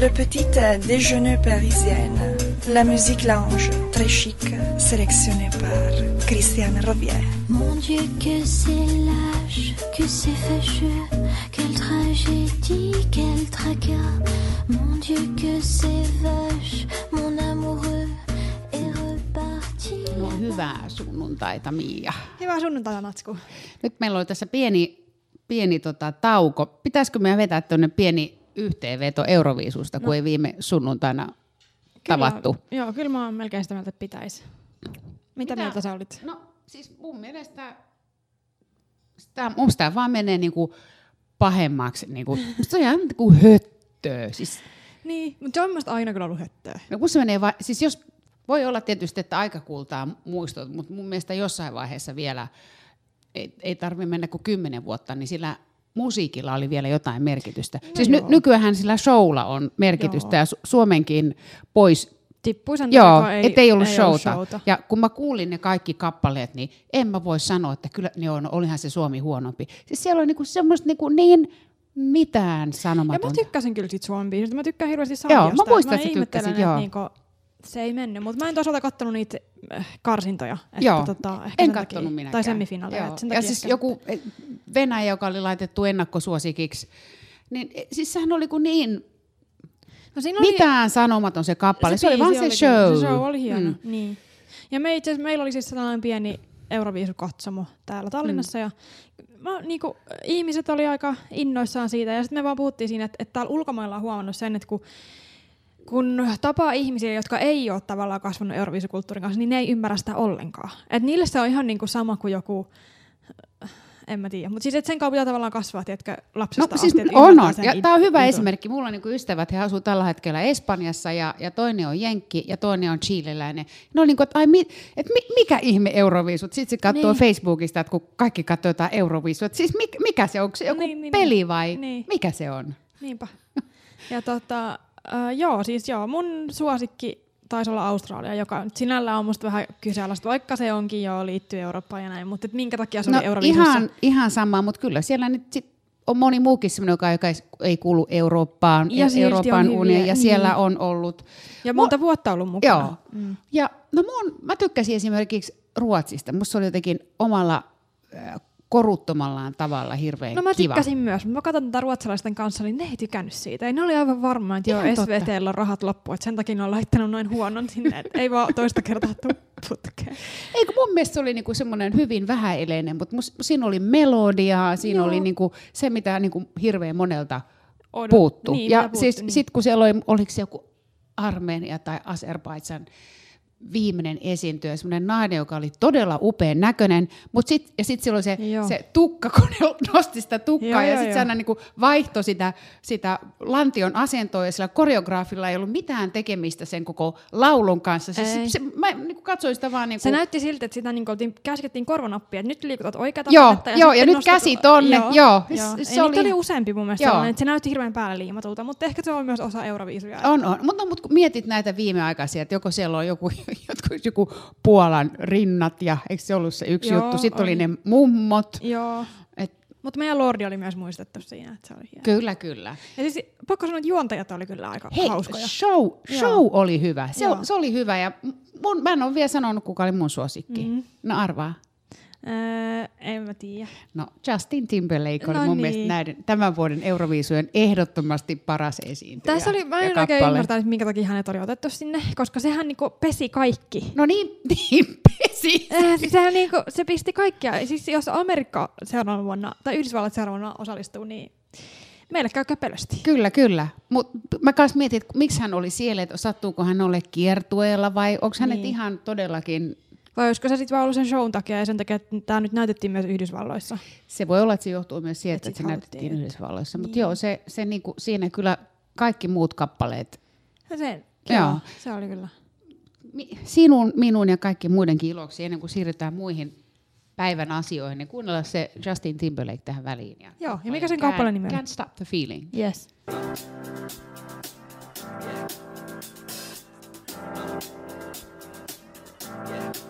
Le petit déjeuner parisienne. La musique lounge, très chic, sélectionnée par Christiane Robier. Mon Dieu, que c'est lâche, que c'est fâcheux, quelle tragédie, quel tracas. Mon Dieu, que c'est vache, mon amoureux est reparti. No hyvää sunnuntaita, Mia. Hyvää sunnuntaita, Natsku. Nyt meillä oli tässä pieni, pieni tota, tauko. Pitäisikö meidän vetää tuonne pieni yhteenveto Euroviisusta, kun No. ei viime sunnuntaina tavattu? Kyllä, joo, kyllä mä oon melkein sitä mieltä, että pitäisi. Mitä, Mitä? mieltä sä olit? No siis mun mielestä sitä, musta tämä vaan menee niinku pahemmaksi. Niinku, se on ihan niinku höttöä. Siis, Niin, mutta se on mielestäni aina kyllä ollut höttöä. no kun se menee va- siis jos, voi olla tietysti, että aika kultaa muistot, mutta mun mielestä jossain vaiheessa vielä ei, ei tarvitse mennä kuin kymmenen vuotta, niin sillä musiikilla oli vielä jotain merkitystä. No siis ny, joo. nykyään sillä showlla on merkitystä Joo. ja Su- Suomenkin pois Tippui sen Joo, ei, ettei ollut ei showta. showta. Ja kun mä kuulin ne kaikki kappaleet, niin en mä voi sanoa, että kyllä ne on, olihan se Suomi huonompi. Siis siellä on niinku semmoista niinku niin mitään Ja mä sanomatonta. tykkäsin kyllä siitä Suomen biisistä. Mä tykkään hirveästi Joo, Sanjasta. mä muistan, että sä että joo. Niinku, se ei mennyt, mutta mä en toisaalta kattonut niitä äh, karsintoja. Että Joo, tota, ehkä en kattonut takia. minäkään. Tai semifinaaleja. Joo. Ja siis ehkä joku eh, Venäjä, joka oli laitettu ennakkosuosikiksi, niin eh, siis sehän oli kuin niin No siinä oli, mitään sanomaton se kappale. Se, oli biisi vaan se kyllä- show. Se show oli hieno, Mm. mm. niin. Ja me itse meillä oli siis sellainen pieni Euroviisukatsomo täällä Tallinnassa Mm. ja mä, niinku, ihmiset oli aika innoissaan siitä ja sitten me vaan puhuttiin siinä, että, että täällä ulkomailla on huomannut sen, että kun kun tapaa ihmisiä, jotka ei ole tavallaan kasvanut euroviisukulttuurin kanssa, niin ne ei ymmärrä sitä ollenkaan. Et niille se on ihan niinku sama kuin joku, en mä tiedä, mutta siis et sen kautta tavallaan kasvaa, tiedätkö, lapsesta No siis asti, on, on. Ja tämä on hyvä jutun. esimerkki. Mulla on niinku ystävät, he asuu tällä hetkellä Espanjassa ja, ja toinen on Jenkki ja toinen on Chileläinen. Ne on niinku, että mi, et mi, mikä ihme Euroviisut? Sitten se katsoo Niin. Facebookista, että kun kaikki katsoo jotain Euroviisut. Siis mikä, mikä se on? Onko se joku Niin, niin, peli niin. vai Niin. mikä se on? Niinpä. Ja tota, äh, joo, siis joo, mun suosikki taisi olla Australia, joka nyt sinällään on musta vähän kyseenalaista, vaikka se onkin jo liittyy Eurooppaan ja näin, mutta et minkä takia se No oli Euroviisussa? ihan, ihan sama, mutta kyllä siellä nyt sit on moni muukin semmoinen, joka, joka ei- ei kuulu Eurooppaan, Ja on Euroopan unioniin, ja niin. siellä on ollut Ja monta vuotta ollut mukana. Joo. Mm. Ja no mun, mä tykkäsin esimerkiksi Ruotsista. Musta se oli jotenkin omalla äh, koruttomallaan tavalla hirveän No mä kiva. tykkäsin myös, mutta mä katson tätä ruotsalaisten kanssa, niin ne ei tykännyt siitä. Ei ne oli aivan varma, että joo. SVTllä on rahat loppu, että sen takia ne on laittanut noin huonon sinne, että ei vaan toista kertaa tuu putkeen. Eikö mun mielestä se oli niinku semmoinen hyvin vähäeleinen, mutta mus, siinä oli melodiaa, siinä Joo. oli niinku se, mitä niinku hirveän monelta Odot- puuttu. Niin, ja puuttu, siis niin. sit kun siellä oli, oliko se joku Armenia tai Azerbaidsan viimeinen esiintyjä, semmoinen nainen, joka oli todella upean näköinen, mutta sit, ja sitten silloin se, Joo. se tukka, kun ne nosti sitä tukkaa, Joo, ja joo, sitten se joo. aina niinku vaihtoi sitä, sitä lantion asentoa, ja sillä koreograafilla ei ollut mitään tekemistä sen koko laulun kanssa. Se, se, se, mä niinku katsoin sitä vaan niinku, Se näytti siltä, että sitä niin oltiin, käskettiin korvanappia, että nyt liikutat oikeata Joo, kättä joo, ja nyt nostat- käsi tonne, joo. joo. Se- se Se oli- oli... useampi mun mielestä Joo. sellainen, että se näytti hirveän päälle liimatulta, mutta ehkä se on myös osa Euroviisuja. On, on. Mutta no, mut kun mietit näitä viimeaikaisia, että joko siellä on joku, joku, joku Puolan rinnat ja eikö se ollut se yksi Joo, juttu? Sitten oli oli. ne mummot. Joo. Et, Mutta meidän Lordi oli myös muistettu siinä, että se oli hieno. kyllä, kyllä. Ja siis pakko sanoa, että juontajat oli kyllä aika Hei, hauskoja. show, show oli hyvä. Se, Joo. se oli hyvä ja mun, mä en ole vielä sanonut, kuka oli mun suosikki. Mhm. No arvaa. Öö, en mä tiedä. No Justin Timberlake oli No mun niin. mielestä näiden, tämän vuoden Euroviisujen ehdottomasti paras esiintyjä. Tässä oli, mä en oikein ymmärtänyt, minkä takia hänet oli otettu sinne, koska sehän niinku pesi kaikki. No niin, niin pesi. Äh, siis sehän niinku, se pisti kaikkia. Siis jos Amerikka seuraavana vuonna, tai Yhdysvallat seuraavana vuonna osallistuu, niin meille käy köpelösti. Kyllä, kyllä. Mutta mä kanssa mietin, että miksi hän oli siellä, että sattuuko hän ole kiertueella vai onko hänet Niin. ihan todellakin, Vai olisiko se sitten vaan ollut sen shown takia ja sen takia, että tämä nyt näytettiin myös Yhdysvalloissa. se voi olla, että se johtuu myös siitä, Et että, se näytettiin Yhdysvalloissa. Mutta Niin. joo, se, se niinku, siinä kyllä kaikki muut kappaleet, Ja se, Joo. joo. se oli kyllä. sinun, minun ja kaikki muidenkin iloksi, ennen kuin siirrytään muihin päivän asioihin, niin kuunnella se Justin Timberlake tähän väliin. Ja Joo, ja mikä sen kappaleen nimi on? Can't Stop the Feeling. Yes. I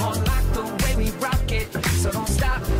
You're like the way we rock it, so don't stop.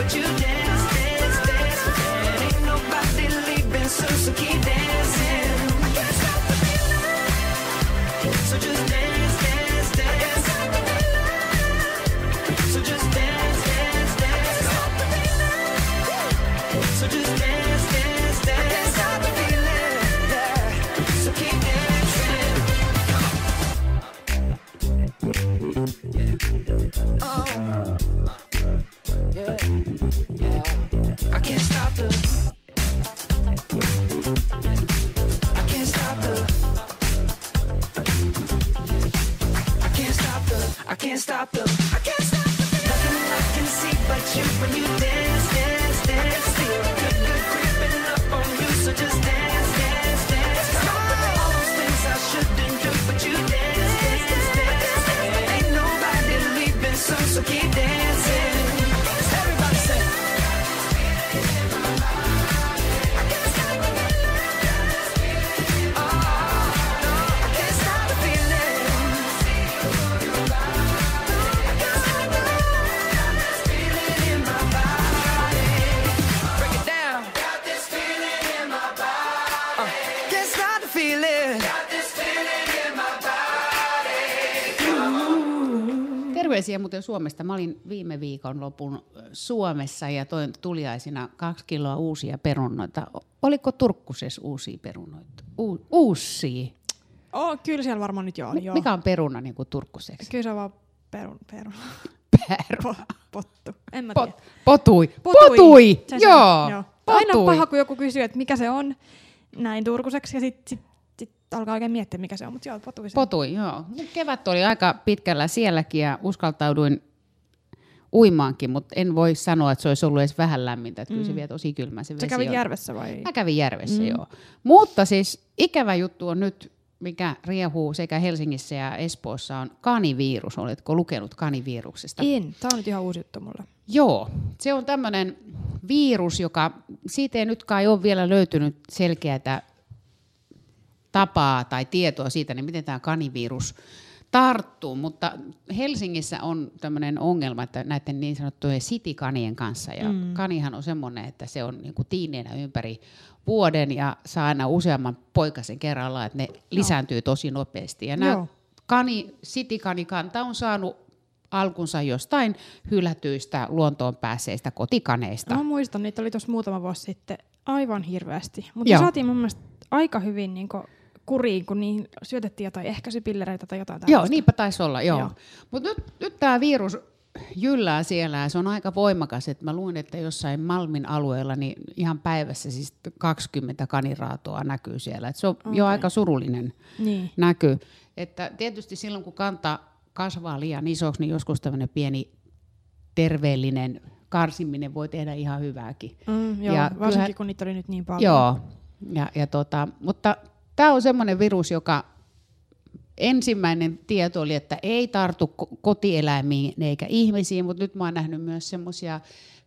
But you dance, dance, dance. And ain't nobody leaving so keep dancing. Terveisiä muuten Suomesta. Mä olin viime viikon lopun Suomessa ja toin tuliaisina kaksi kiloa uusia perunoita. Oliko Turkkuses uusia perunoita? U- uusia. Oh, kyllä siellä varmaan nyt joo. Mi- joo. Mikä on peruna niin kuin Turkkuseksi? Kyllä se on vaan perun, perun. Peruna. Po, pottu. En mä Pot, tiedä. potui. Potui. Se- se- Joo. joo. Aina on Potui. paha, kun joku kysyy, että mikä se on näin turkuseksi ja sitten sit, sit alkaa oikein miettiä, mikä se on. Mutta joo, potui se. Potui, joo. Mut Kevät oli aika pitkällä sielläkin ja uskaltauduin uimaankin, mutta en voi sanoa, että se olisi ollut edes vähän lämmintä. Että kyllä se vielä tosi kylmä se vesi Sä kävit on. järvessä vai? Mä kävin järvessä, mm. joo. Mutta siis ikävä juttu on nyt, mikä riehuu sekä Helsingissä ja Espoossa, on kanivirus. Oletko lukenut kaniviruksesta? En. Tämä on nyt ihan uusi juttu mulle. Joo, se on tämmöinen virus, joka, siitä ei nyt kai ole vielä löytynyt selkeää tapaa tai tietoa siitä, niin miten tämä kanivirus tarttuu, mutta Helsingissä on tämmöinen ongelma, että näiden niin sanottujen sitikanien kanssa, ja mm. kanihan on semmoinen, että se on niin tiineenä ympäri vuoden ja saa aina useamman poikasen kerrallaan, että ne lisääntyy tosi nopeasti. Ja nämä kani, sitikanikanta on saanut alkunsa jostain hylätyistä luontoon pääseistä kotikaneista. Mä muistan, niitä oli tuossa muutama vuosi sitten aivan hirveästi. Mutta saatiin mun mielestä aika hyvin niin kuriin, kun niin syötettiin jotain ehkäisypillereitä tai jotain Joo, tällaista. niinpä taisi olla, joo. Joo. joo. Mutta nyt, nyt tämä virus jyllää siellä ja se on aika voimakas. Et mä luin, että jossain Malmin alueella niin ihan päivässä siis 20 kaniraatoa näkyy siellä. Et se on okay. jo aika surullinen Niin. näky. Että tietysti silloin, kun kanta kasvaa liian isoksi, niin joskus tämmöinen pieni terveellinen karsiminen voi tehdä ihan hyvääkin. Mm, joo, Ja ja varsinkin kyllähän- kun niitä oli nyt niin paljon. Joo, ja, ja tota, mutta tämä on semmoinen virus, joka ensimmäinen tieto oli, että ei tartu ko- kotieläimiin eikä ihmisiin, mutta nyt mä oon nähnyt myös semmoisia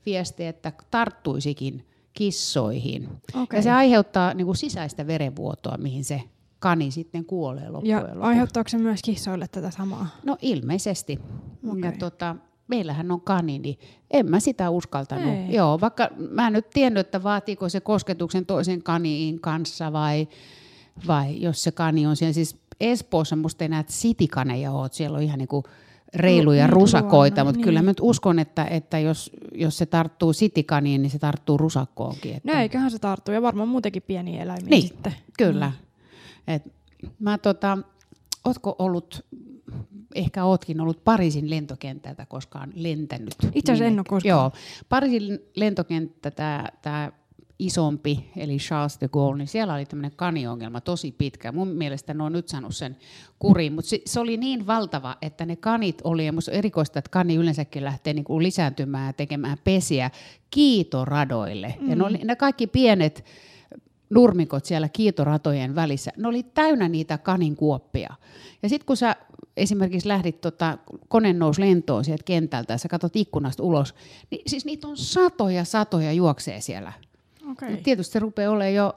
viestejä, että tarttuisikin kissoihin. Okei. Ja se aiheuttaa niin kuin sisäistä verenvuotoa, mihin se kani sitten kuolee loppujen Ja lopuksi. aiheuttaako se myös kissoille tätä samaa? No ilmeisesti. Okei. Ja tota, meillähän on kani, niin en mä sitä uskaltanut. Ei. Joo, vaikka mä en nyt tiennyt, että vaatiiko se kosketuksen toisen kaniin kanssa vai, vai jos se kani on siellä. Siis Espoossa musta ei näet sitikaneja ole, siellä on ihan niinku reiluja Lu- niin, rusakoita, mutta niin. kyllä mä nyt uskon, että, että jos, jos se tarttuu sitikaniin, niin se tarttuu rusakkoonkin. Että No eiköhän se tarttu ja varmaan muutenkin pieniä eläimiä Niin. sitten. Kyllä. Et mä tota, ootko ollut, ehkä ootkin ollut Pariisin lentokentältä koskaan lentänyt? Itse asiassa en Niin, oo koskaan. Joo. Pariisin lentokenttä, tämä isompi, eli Charles de Gaulle, niin siellä oli tämmöinen kaniongelma tosi pitkä. Mun mielestä ne on nyt saanut sen kuriin, mutta se, se, oli niin valtava, että ne kanit oli, ja musta erikoista, että kani yleensäkin lähtee niinku lisääntymään ja tekemään pesiä kiitoradoille. Mm. Ja ne, oli, ne kaikki pienet nurmikot siellä kiitoratojen välissä, ne oli täynnä niitä kanin kuoppia. Ja sitten kun sä esimerkiksi lähdit, tota, kone nousi lentoon sieltä kentältä ja sä katsot ikkunasta ulos, niin siis niitä on satoja satoja juoksee siellä. Okay. Tietysti se rupeaa olemaan jo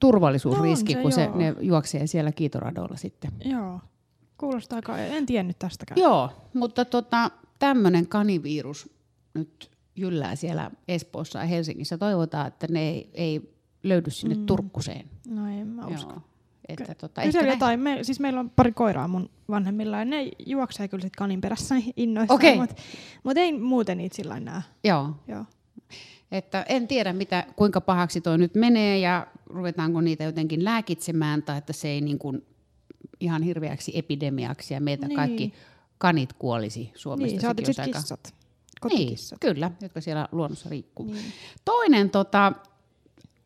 turvallisuusriski, No se, kun se, joo. ne juoksee siellä kiitoradoilla sitten. Joo. Kuulostaa aika, en tiennyt tästäkään. Joo, mutta tota, tämmöinen kanivirus nyt jyllää siellä Espoossa ja Helsingissä. Toivotaan, että ne ei, ei löydy sinne mm. Turkkuseen. No en mä usko. Joo. Että tota, Kyllä siellä nä- jotain, me, siis meillä on pari koiraa mun vanhemmilla ja ne juoksee kyllä sit kanin perässä innoissaan, Okei. mutta mut ei muuten niitä sillä näe. Joo. Joo. Että en tiedä, mitä, kuinka pahaksi toi nyt menee ja ruvetaanko niitä jotenkin lääkitsemään tai että se ei niin kuin ihan hirveäksi epidemiaksi ja meitä Niin. kaikki kanit kuolisi Suomesta. Niin, saatit olisi aika- kissat. Niin, kyllä, jotka siellä luonnossa riikkuu. Niin. Toinen tota,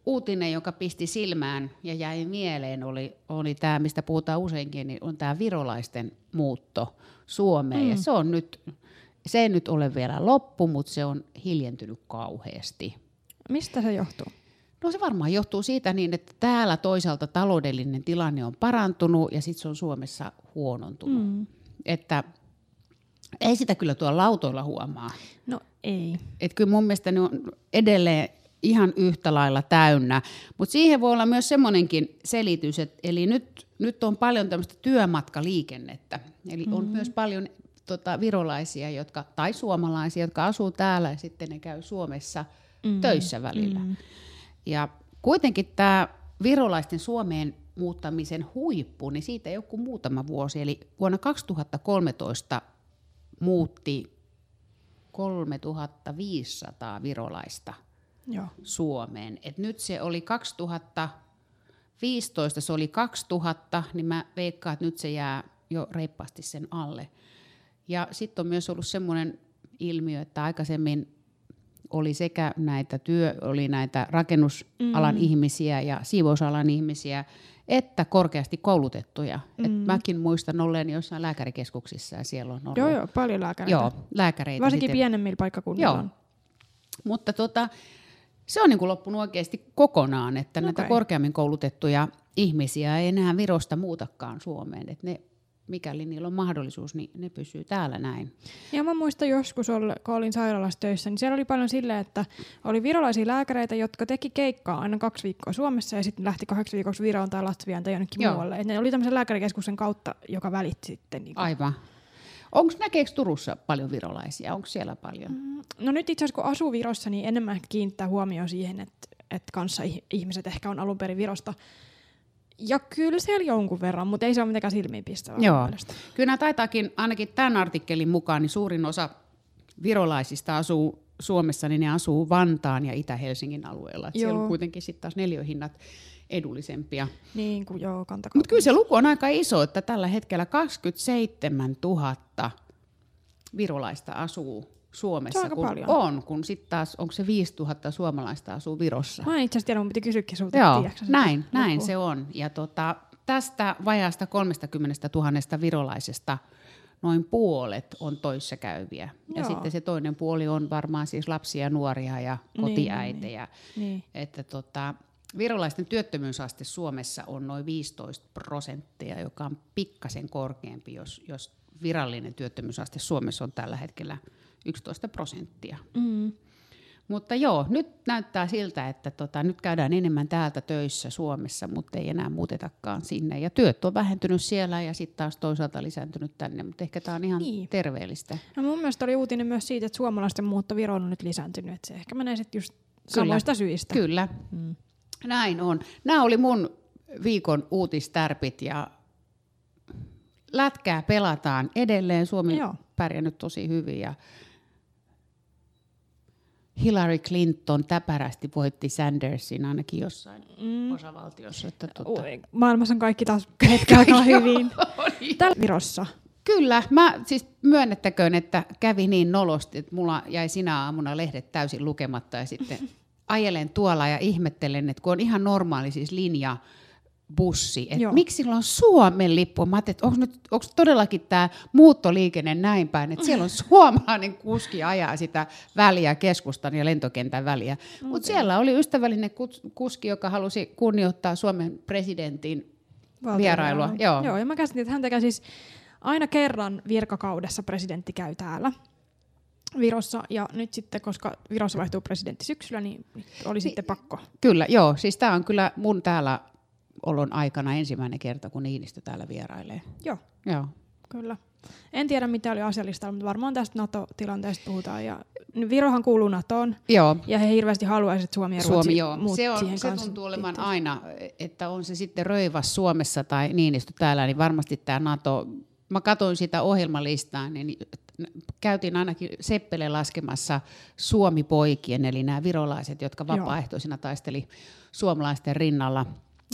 uutinen, joka pisti silmään ja jäi mieleen, oli, oli tämä, mistä puhutaan useinkin, niin on tämä virolaisten muutto Suomeen. Mm. Ja se on nyt, se ei nyt ole vielä loppu, mutta se on hiljentynyt kauheasti. Mistä se johtuu? No se varmaan johtuu siitä niin, että täällä toisaalta taloudellinen tilanne on parantunut ja sitten se on Suomessa huonontunut. Mm. Että ei sitä kyllä tuolla lautoilla huomaa. No ei. Että kyllä mun mielestä ne on edelleen ihan yhtä lailla täynnä. Mutta siihen voi olla myös semmoinenkin selitys, että eli nyt, nyt on paljon tämmöistä työmatkaliikennettä. Eli on myös paljon tota, virolaisia jotka, tai suomalaisia, jotka asuu täällä ja sitten ne käy Suomessa mm. töissä välillä. Mm. Ja kuitenkin tämä virolaisten Suomeen muuttamisen huippu, niin siitä ei ole kuin muutama vuosi. Eli vuonna 2013 muutti 3500 virolaista Joo. Suomeen. Et nyt se oli 2015, se oli 2000, niin mä veikkaan, että nyt se jää jo reippaasti sen alle. Ja sitten on myös ollut semmoinen ilmiö, että aikaisemmin oli sekä näitä työ, oli näitä rakennusalan mm. ihmisiä ja siivousalan ihmisiä, että korkeasti koulutettuja. Mm. Et mäkin muistan olleen jossain lääkärikeskuksissa ja siellä on ollut Joo, joo, paljon lääkäreitä. joo, lääkäreitä. Varsinkin sitten- pienemmillä paikkakunnilla Joo. on. Mutta tota, se on niin kuin loppunut oikeasti kokonaan, että okay. näitä Okei. korkeammin koulutettuja ihmisiä ei enää Virosta muutakaan Suomeen. Että ne, mikäli niillä on mahdollisuus, niin ne pysyy täällä näin. Ja mä muistan joskus, kun olin sairaalassa töissä, niin siellä oli paljon silleen, että oli virolaisia lääkäreitä, jotka teki keikkaa aina kaksi viikkoa Suomessa ja sitten lähti kahdeksi viikoksi Viroon tai Latviaan tai jonnekin Joo. muualle. Et ne oli tämmöisen lääkärikeskuksen kautta, joka välitti sitten. Niin Aivan. Onko näkeekö Turussa paljon virolaisia? Onko siellä paljon? Mm. No nyt itse asiassa kun asuu Virossa, niin enemmän kiinnittää huomioon siihen, että, että kanssa ih- ihmiset ehkä on alun perin Virosta. Ja kyllä siellä jonkun verran, mutta ei se ole mitenkään silmiinpistävää. Joo. mielestä. Kyllä nämä taitaakin, ainakin tämän artikkelin mukaan, niin suurin osa virolaisista asuu Suomessa, niin ne asuu Vantaan ja Itä-Helsingin alueella. Et siellä Joo. on kuitenkin sitten taas neliöhinnat edullisempia. Niin kuin joo, kantakaa. Mutta kyllä se luku on aika iso, että tällä hetkellä 27 000 virolaista asuu Suomessa. On kun paljon. On, kun sitten taas, onko se 5 000 suomalaista asuu Virossa. Mä en itse asiassa tiedä, mun piti kysyäkin sulta. Joo, näin, näin se on. Ja tota, tästä vajaasta 30 000 virolaisesta noin puolet on toissa käyviä. Ja Joo. sitten se toinen puoli on varmaan siis lapsia, nuoria ja Niin, kotiäitejä. Niin. Että tota, virolaisten työttömyysaste Suomessa on noin 15 prosenttia, joka on pikkasen korkeampi, jos, jos virallinen työttömyysaste Suomessa on tällä hetkellä 11 prosenttia. Mm. Mutta joo, nyt näyttää siltä, että tota, nyt käydään enemmän täältä töissä Suomessa, mutta ei enää muutetakaan sinne. Ja työt on vähentynyt siellä ja sitten taas toisaalta lisääntynyt tänne, mutta ehkä tämä on ihan Niin. terveellistä. No mun mielestä oli uutinen myös siitä, että suomalaisten muutto Viroon on nyt lisääntynyt. Että se ehkä menee sitten just Kyllä. samoista syistä. Kyllä, Mm. näin on. Nämä oli mun viikon uutistärpit ja lätkää pelataan edelleen. Suomi Joo. on pärjännyt tosi hyvin ja Hillary Clinton täpärästi voitti Sandersin ainakin jossain Mm. osavaltiossa. Että Oi, Maailmassa on kaikki taas hetken aikaa hyvin. Täällä Virossa. Kyllä, mä siis myönnettäköön, että kävi niin nolosti, että mulla jäi sinä aamuna lehdet täysin lukematta ja sitten ajelen tuolla ja ihmettelen, että kun on ihan normaali siis linja, bussi, Joo. miksi sillä on Suomen lippu? Mä ajattelin, että onko, nyt, onko todellakin tämä muuttoliikenne näin päin, että siellä on suomalainen kuski ajaa sitä väliä, keskustan ja lentokentän väliä. Mutta siellä oli ystävällinen kus- kuski, joka halusi kunnioittaa Suomen presidentin vierailua. Joo. Joo, ja mä käsitin, että hän tekee siis aina kerran virkakaudessa presidentti käy täällä Virossa. Ja nyt sitten, koska Virossa vaihtuu presidentti syksyllä, niin oli sitten pakko. Kyllä, joo. Siis tämä on kyllä mun täällä olon aikana ensimmäinen kerta, kun Niinistö täällä vierailee. Joo, Joo. kyllä. En tiedä, mitä oli asialista, mutta varmaan tästä NATO-tilanteesta puhutaan. Ja Virohan kuuluu NATOon, Joo. ja he hirveästi haluaisivat, että Suomi ja Ruotsi Suomi, joo. muut Se, on, se tuntuu olevan liittyisi. aina, että on se sitten Röivas Suomessa tai Niinistö täällä, niin varmasti tämä NATO, mä katsoin sitä ohjelmalistaa, niin käytiin ainakin Seppele laskemassa Suomi-poikien, eli nämä virolaiset, jotka vapaaehtoisina taisteli suomalaisten rinnalla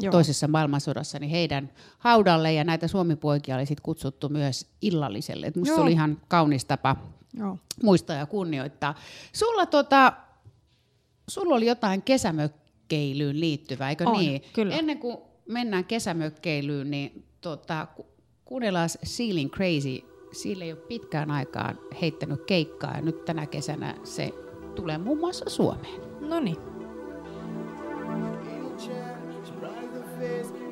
Joo. toisessa maailmansodassa, niin heidän haudalle ja näitä Suomi-poikia oli sitten kutsuttu myös illalliselle. Et musta se Joo. oli ihan kaunis tapa Joo. muistaa ja kunnioittaa. Sulla, tota, sulla oli jotain kesämökkeilyyn liittyvää, eikö On, niin? kyllä. Ennen kuin mennään kesämökkeilyyn, niin tota, ku- kuunnellaan Sealing Crazy. Sille ei ole pitkään aikaan heittänyt keikkaa ja nyt tänä kesänä se tulee muun muassa Suomeen. No niin. face.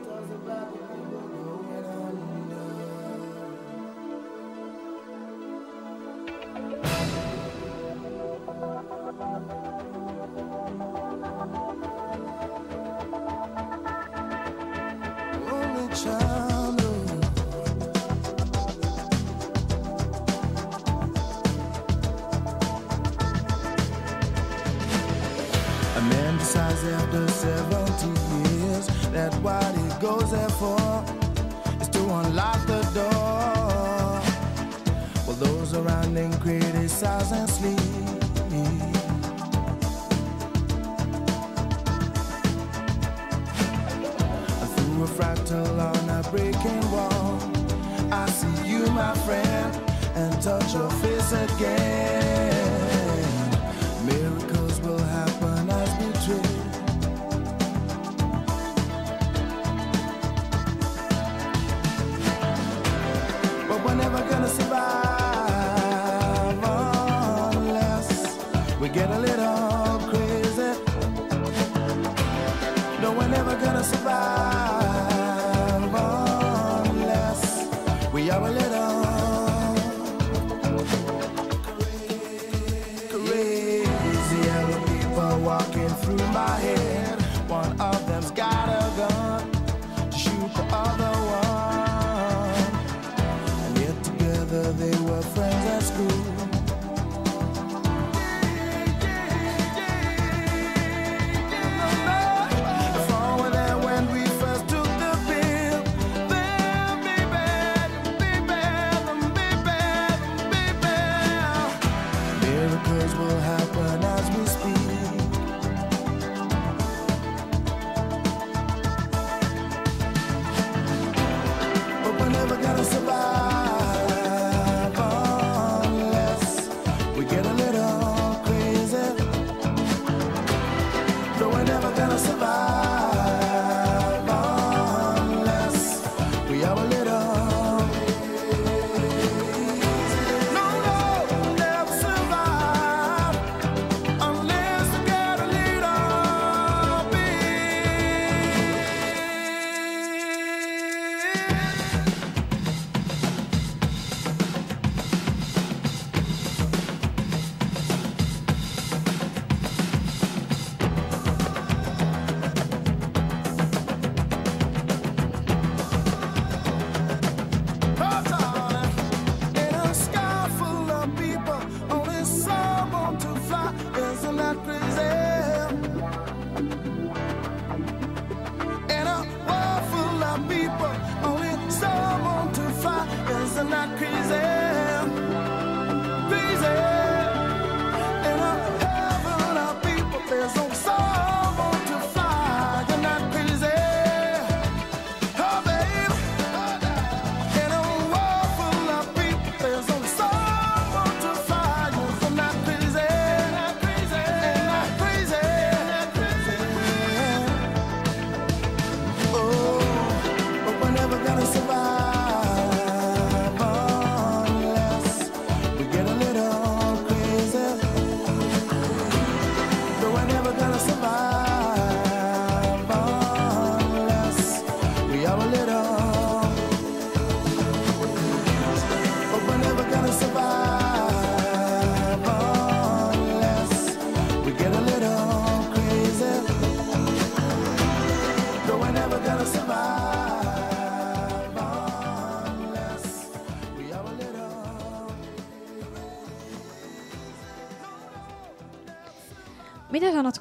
Your face again.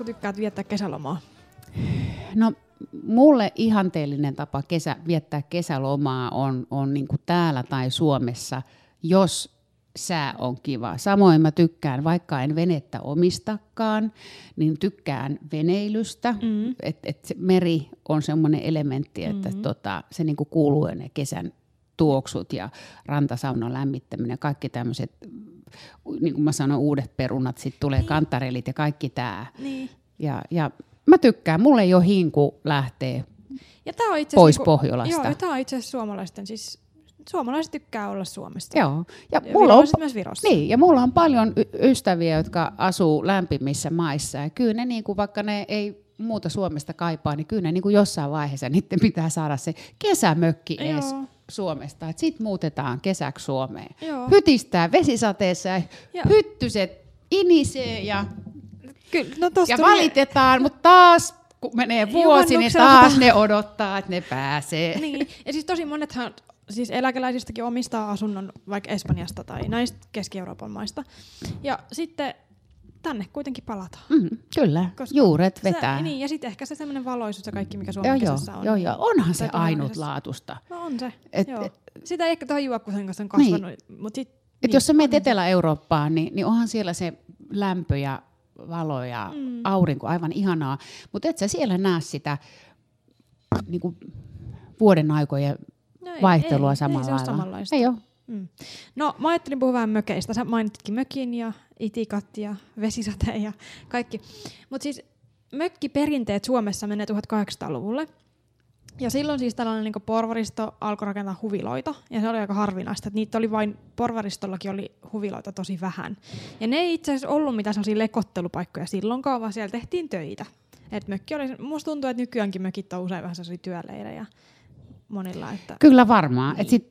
Kun tykkäät viettää kesälomaa? No mulle ihanteellinen tapa kesä, viettää kesälomaa on, on niin täällä tai Suomessa, jos sää on kiva. Samoin mä tykkään, vaikka en venettä omistakaan, niin tykkään veneilystä. Mm. Että et se meri on semmoinen elementti, että mm. tota, se niinku kuuluu ne kesän tuoksut ja rantasaunan lämmittäminen, kaikki tämmöiset, niin kuin mä sanoin, uudet perunat, sitten tulee kantarelit ja kaikki tämä. Niin. Ja, ja mä tykkään, mulle ei ole hinku lähtee. Ja tää on itse Pois niinku- Pohjolasta. Joo, tää on itse asiassa suomalaisten, siis suomalaiset tykkää olla Suomesta. Joo. Ja, Ja mulla on, myös Virossa. niin, ja mulla on paljon y- ystäviä, jotka asuu lämpimissä maissa. Ja kyllä ne, niin kuin, vaikka ne ei muuta Suomesta kaipaa, niin kyllä ne niin kuin jossain vaiheessa niiden pitää saada se kesämökki edes Joo. Suomesta. Sitten muutetaan kesäksi Suomeen. Joo. Hytistää vesisateessa ja Joo. hyttyset inisee ja, Kyllä, no ja tuli- valitetaan, mutta taas kun menee vuosi, niin taas ne odottaa, että ne pääsee. Niin, ja siis tosi monethan siis eläkeläisistäkin omistaa asunnon vaikka Espanjasta tai näistä Keski-Euroopan maista. Ja sitten tänne kuitenkin palataan. Mm, kyllä, Koska juuret vetää. Se, niin, ja sitten ehkä se sellainen valoisuus ja kaikki, mikä Joo, Suomen joo, kesässä on. joo, joo. Onhan se ainutlaatusta. No on se, Et- joo. et- Sitä ei ehkä tuohon juokkusen kanssa on kasvanut, niin. mutta sit, Et jos sä menet Etelä-Eurooppaan, niin, niin onhan siellä se lämpö ja valo ja mm. aurinko aivan ihanaa. Mutta et sä siellä näe sitä niin kuin vuoden aikojen No ei- vaihtelua ei, samalla ei se ole lailla. samanlaista. Ei ole. Mm. No mä ajattelin puhua vähän mökeistä. Sä mainititkin mökin ja itikat ja vesisateen ja kaikki. Mutta siis mökkiperinteet Suomessa menee 1800-luvulle. Ja silloin siis tällainen niin porvaristo alkoi rakentaa huviloita, ja se oli aika harvinaista, että niitä oli vain, porvaristollakin oli huviloita tosi vähän. Ja ne ei itse asiassa ollut mitään sellaisia lekottelupaikkoja silloinkaan, vaan siellä tehtiin töitä. Et mökki oli, musta tuntuu, että nykyäänkin mökit on usein vähän sellaisia työleirejä monilla. Että, Kyllä varmaan. Et sit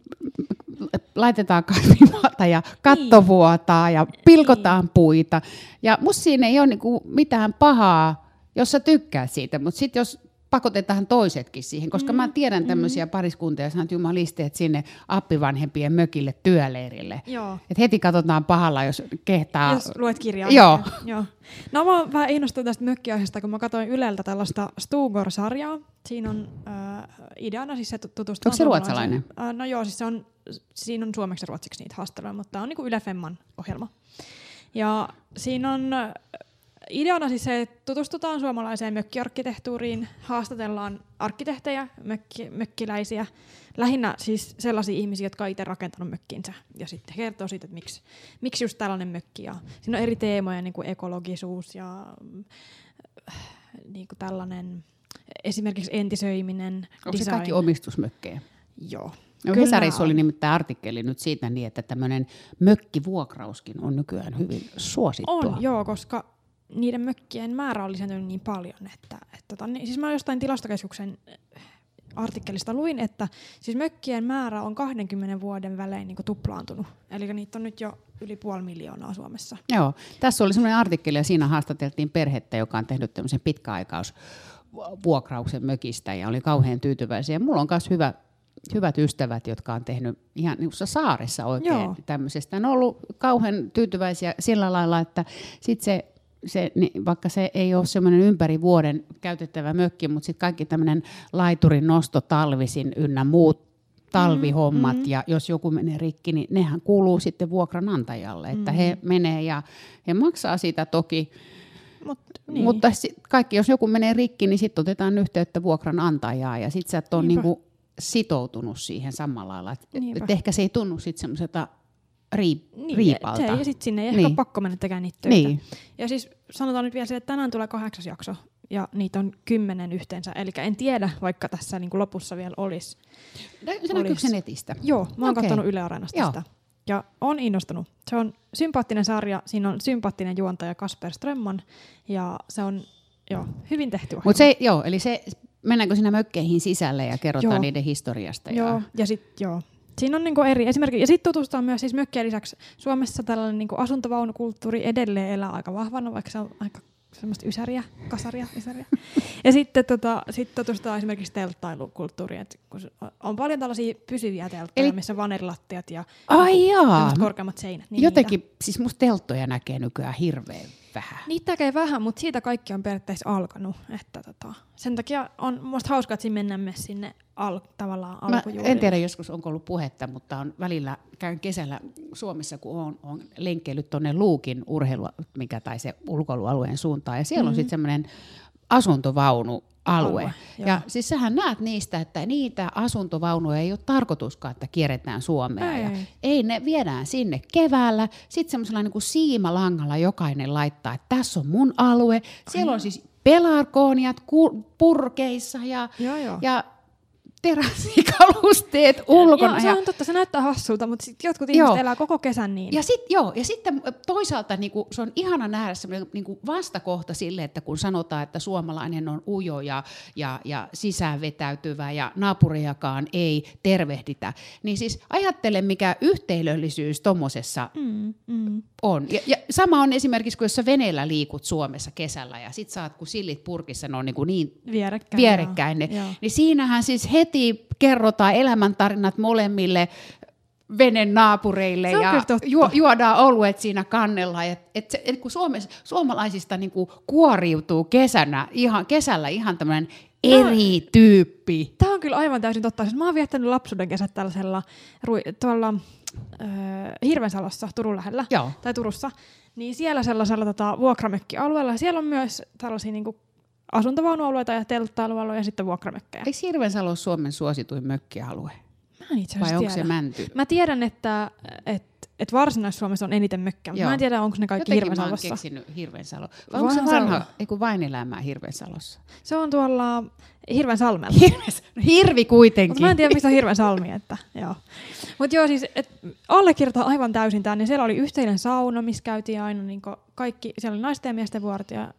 laitetaan kasvimaata ja kattovuotaa ja pilkotaan puita. Ja musta siinä ei ole niinku mitään pahaa, jos sä tykkäät siitä, mutta sitten jos pakotetaan toisetkin siihen, koska mm, mä tiedän tämmöisiä mm. pariskuntia, joissa on jumalisteet sinne appivanhempien mökille työleirille. Joo. Et heti katsotaan pahalla, jos kehtaa. Jos luet kirjaa. Joo. Joo. No mä oon vähän innostunut tästä mökkiaiheesta, kun mä katsoin Yleltä tällaista Stugor-sarjaa. Siinä on äh, ideana siis se tu- tutustua Onko se ruotsalainen? Äh, no joo, siis se on, siinä on suomeksi ja ruotsiksi niitä haastatteluja, mutta tämä on niinku Yle Femman ohjelma. Ja siinä on äh, ideana siis se, että tutustutaan suomalaiseen mökkiarkkitehtuuriin, haastatellaan arkkitehtejä, mökki, mökkiläisiä, lähinnä siis sellaisia ihmisiä, jotka on itse rakentanut mökkinsä, ja sitten kertoo siitä, että miksi, miksi just tällainen mökki. Ja siinä on eri teemoja, niin kuin ekologisuus ja äh, niin kuin tällainen esimerkiksi entisöiminen, Onko se design. kaikki omistusmökkejä? Joo. No, Hesarissa oli nimittäin artikkeli nyt siitä niin, että tämmöinen mökkivuokrauskin on nykyään hyvin suosittua. On, joo, koska niiden mökkien määrä on lisääntynyt niin paljon, että, että tota, niin, siis mä jostain tilastokeskuksen äh, artikkelista luin, että siis mökkien määrä on 20 vuoden välein niin tuplaantunut. Eli niitä on nyt jo yli puoli miljoonaa Suomessa. Joo, tässä oli semmoinen artikkeli ja siinä haastateltiin perhettä, joka on tehnyt tämmöisen pitkäaikaus vuokrauksen mökistä ja oli kauhean tyytyväisiä. Mulla on myös hyvä, hyvät ystävät, jotka on tehnyt ihan niin saaressa oikein Joo. tämmöisestä. Ne on ollut kauhean tyytyväisiä sillä lailla, että sit se se, niin vaikka se ei ole semmoinen ympäri vuoden käytettävä mökki, mutta sitten kaikki tämmöinen laiturin nosto talvisin ynnä muut talvihommat, mm, mm. ja jos joku menee rikki, niin nehän kuuluu sitten vuokranantajalle, että he menee ja he maksaa siitä toki, Mut, niin. mutta sit kaikki, jos joku menee rikki, niin sitten otetaan yhteyttä vuokranantajaa, ja sitten sä et ole niinku sitoutunut siihen samalla lailla, et ehkä se ei tunnu sitten semmoiselta riip, niin, riipalta. Se, ja sitten sinne ei ehkä Niin. ole pakko mennä tekemään niitä töitä. Niin. Ja siis sanotaan nyt vielä se, että tänään tulee kahdeksas jakso, ja niitä on kymmenen yhteensä. Eli en tiedä, vaikka tässä niin kuin lopussa vielä olisi. Se näkyykö Olis. se netistä? Joo, mä oon Okei. katsonut Yle Areenasta Joo. sitä. Ja on innostunut. Se on sympaattinen sarja, siinä on sympaattinen juontaja Kasper Strömman, ja se on joo, hyvin tehty ohjelma. Mutta se, joo, eli se, mennäänkö sinä mökkeihin sisälle ja kerrotaan Joo. niiden historiasta? Joo, Ja, ja sitten joo. Siinä on niinku eri esimerkiksi, ja sitten tutustua myös siis mökkien lisäksi Suomessa tällainen niinku asuntovaunukulttuuri edelleen elää aika vahvana, vaikka se on aika semmoista ysäriä, kasaria, ysäriä. ja sitten tota, sit tutustua esimerkiksi telttailukulttuuriin, että kun on paljon tällaisia pysyviä telttoja, Eli- missä on ja Ai jaa, korkeammat seinät. Niin jotenkin, siis musta telttoja näkee nykyään hirveän vähän. Niitä tekee vähän, mutta siitä kaikki on periaatteessa alkanut. Että tota, sen takia on musta hauskaa, että siinä mennään myös sinne al- tavallaan Mä alkujuurille. en tiedä joskus onko ollut puhetta, mutta on välillä käyn kesällä Suomessa, kun on, on lenkkeillyt tuonne Luukin urheilu, mikä tai se ulkoilualueen suuntaan. Ja siellä mm-hmm. on sitten semmoinen asuntovaunualue. Alue, ja joo. siis sähän näet niistä, että niitä asuntovaunuja ei ole tarkoituskaan, että kierretään Suomea. Ja Ei. ei, ne viedään sinne keväällä. Sitten semmoisella niin kuin siimalangalla jokainen laittaa, että tässä on mun alue. Siellä on siis pelarkooniat purkeissa ja, Joo, joo. ja terassikalusteet ulkona. Joo, se on totta, se näyttää hassulta, mutta sit jotkut Joo. ihmiset elää koko kesän niin. ja, sit, joo, ja sitten toisaalta niinku, se on ihana nähdä semmoinen niinku vastakohta sille, että kun sanotaan, että suomalainen on ujo ja, ja, ja sisäänvetäytyvä ja naapuriakaan ei tervehditä, niin siis ajattele, mikä yhteilöllisyys tuommoisessa Mm, mm. on. Ja, ja sama on esimerkiksi, kun jos sä veneellä liikut Suomessa kesällä ja sit saat, kun sillit purkissa, ne on niin, kuin niin Vierekkäin. vierekkäin. Ne, joo. niin siinähän siis heti kerrotaan elämäntarinat molemmille venen naapureille ja juo, juodaan oluet siinä kannella. Et, et se, et kun Suomessa, suomalaisista niinku kuoriutuu kesänä, ihan, kesällä ihan tämmöinen eri tyyppi. Tämä on kyllä aivan täysin totta. Siis mä oon viettänyt lapsuuden kesät tällaisella tuolla äh, Hirvensalossa Turun lähellä, Joo. tai Turussa, niin siellä sellaisella tota, vuokramökkialueella. Siellä on myös tällaisia niin asuntovaunualueita ja teltta-alueita ja sitten vuokramökkejä. Eikö Hirvensalo ole Suomen suosituin mökkialue? Mä en itse Vai onko se tiedä. mänty? Mä tiedän, että et, et Varsinais-Suomessa on eniten mökkejä, mutta mä en tiedä, onko ne kaikki Jotenkin mä oon Hirvensalossa. keksinyt Hirvensalo. Vai onko se se vanha, ei kun vain elämää Hirvensalossa? Se on tuolla Hirvensalmella. Hirves, no hirvi kuitenkin. Mutta mä en tiedä, mistä on hirveän salmi. Että, joo. Mut joo, siis et, allekirjoitan aivan täysin tämän. Niin siellä oli yhteinen sauna, missä käytiin aina niin kaikki, siellä oli naisten ja miesten vuorot ja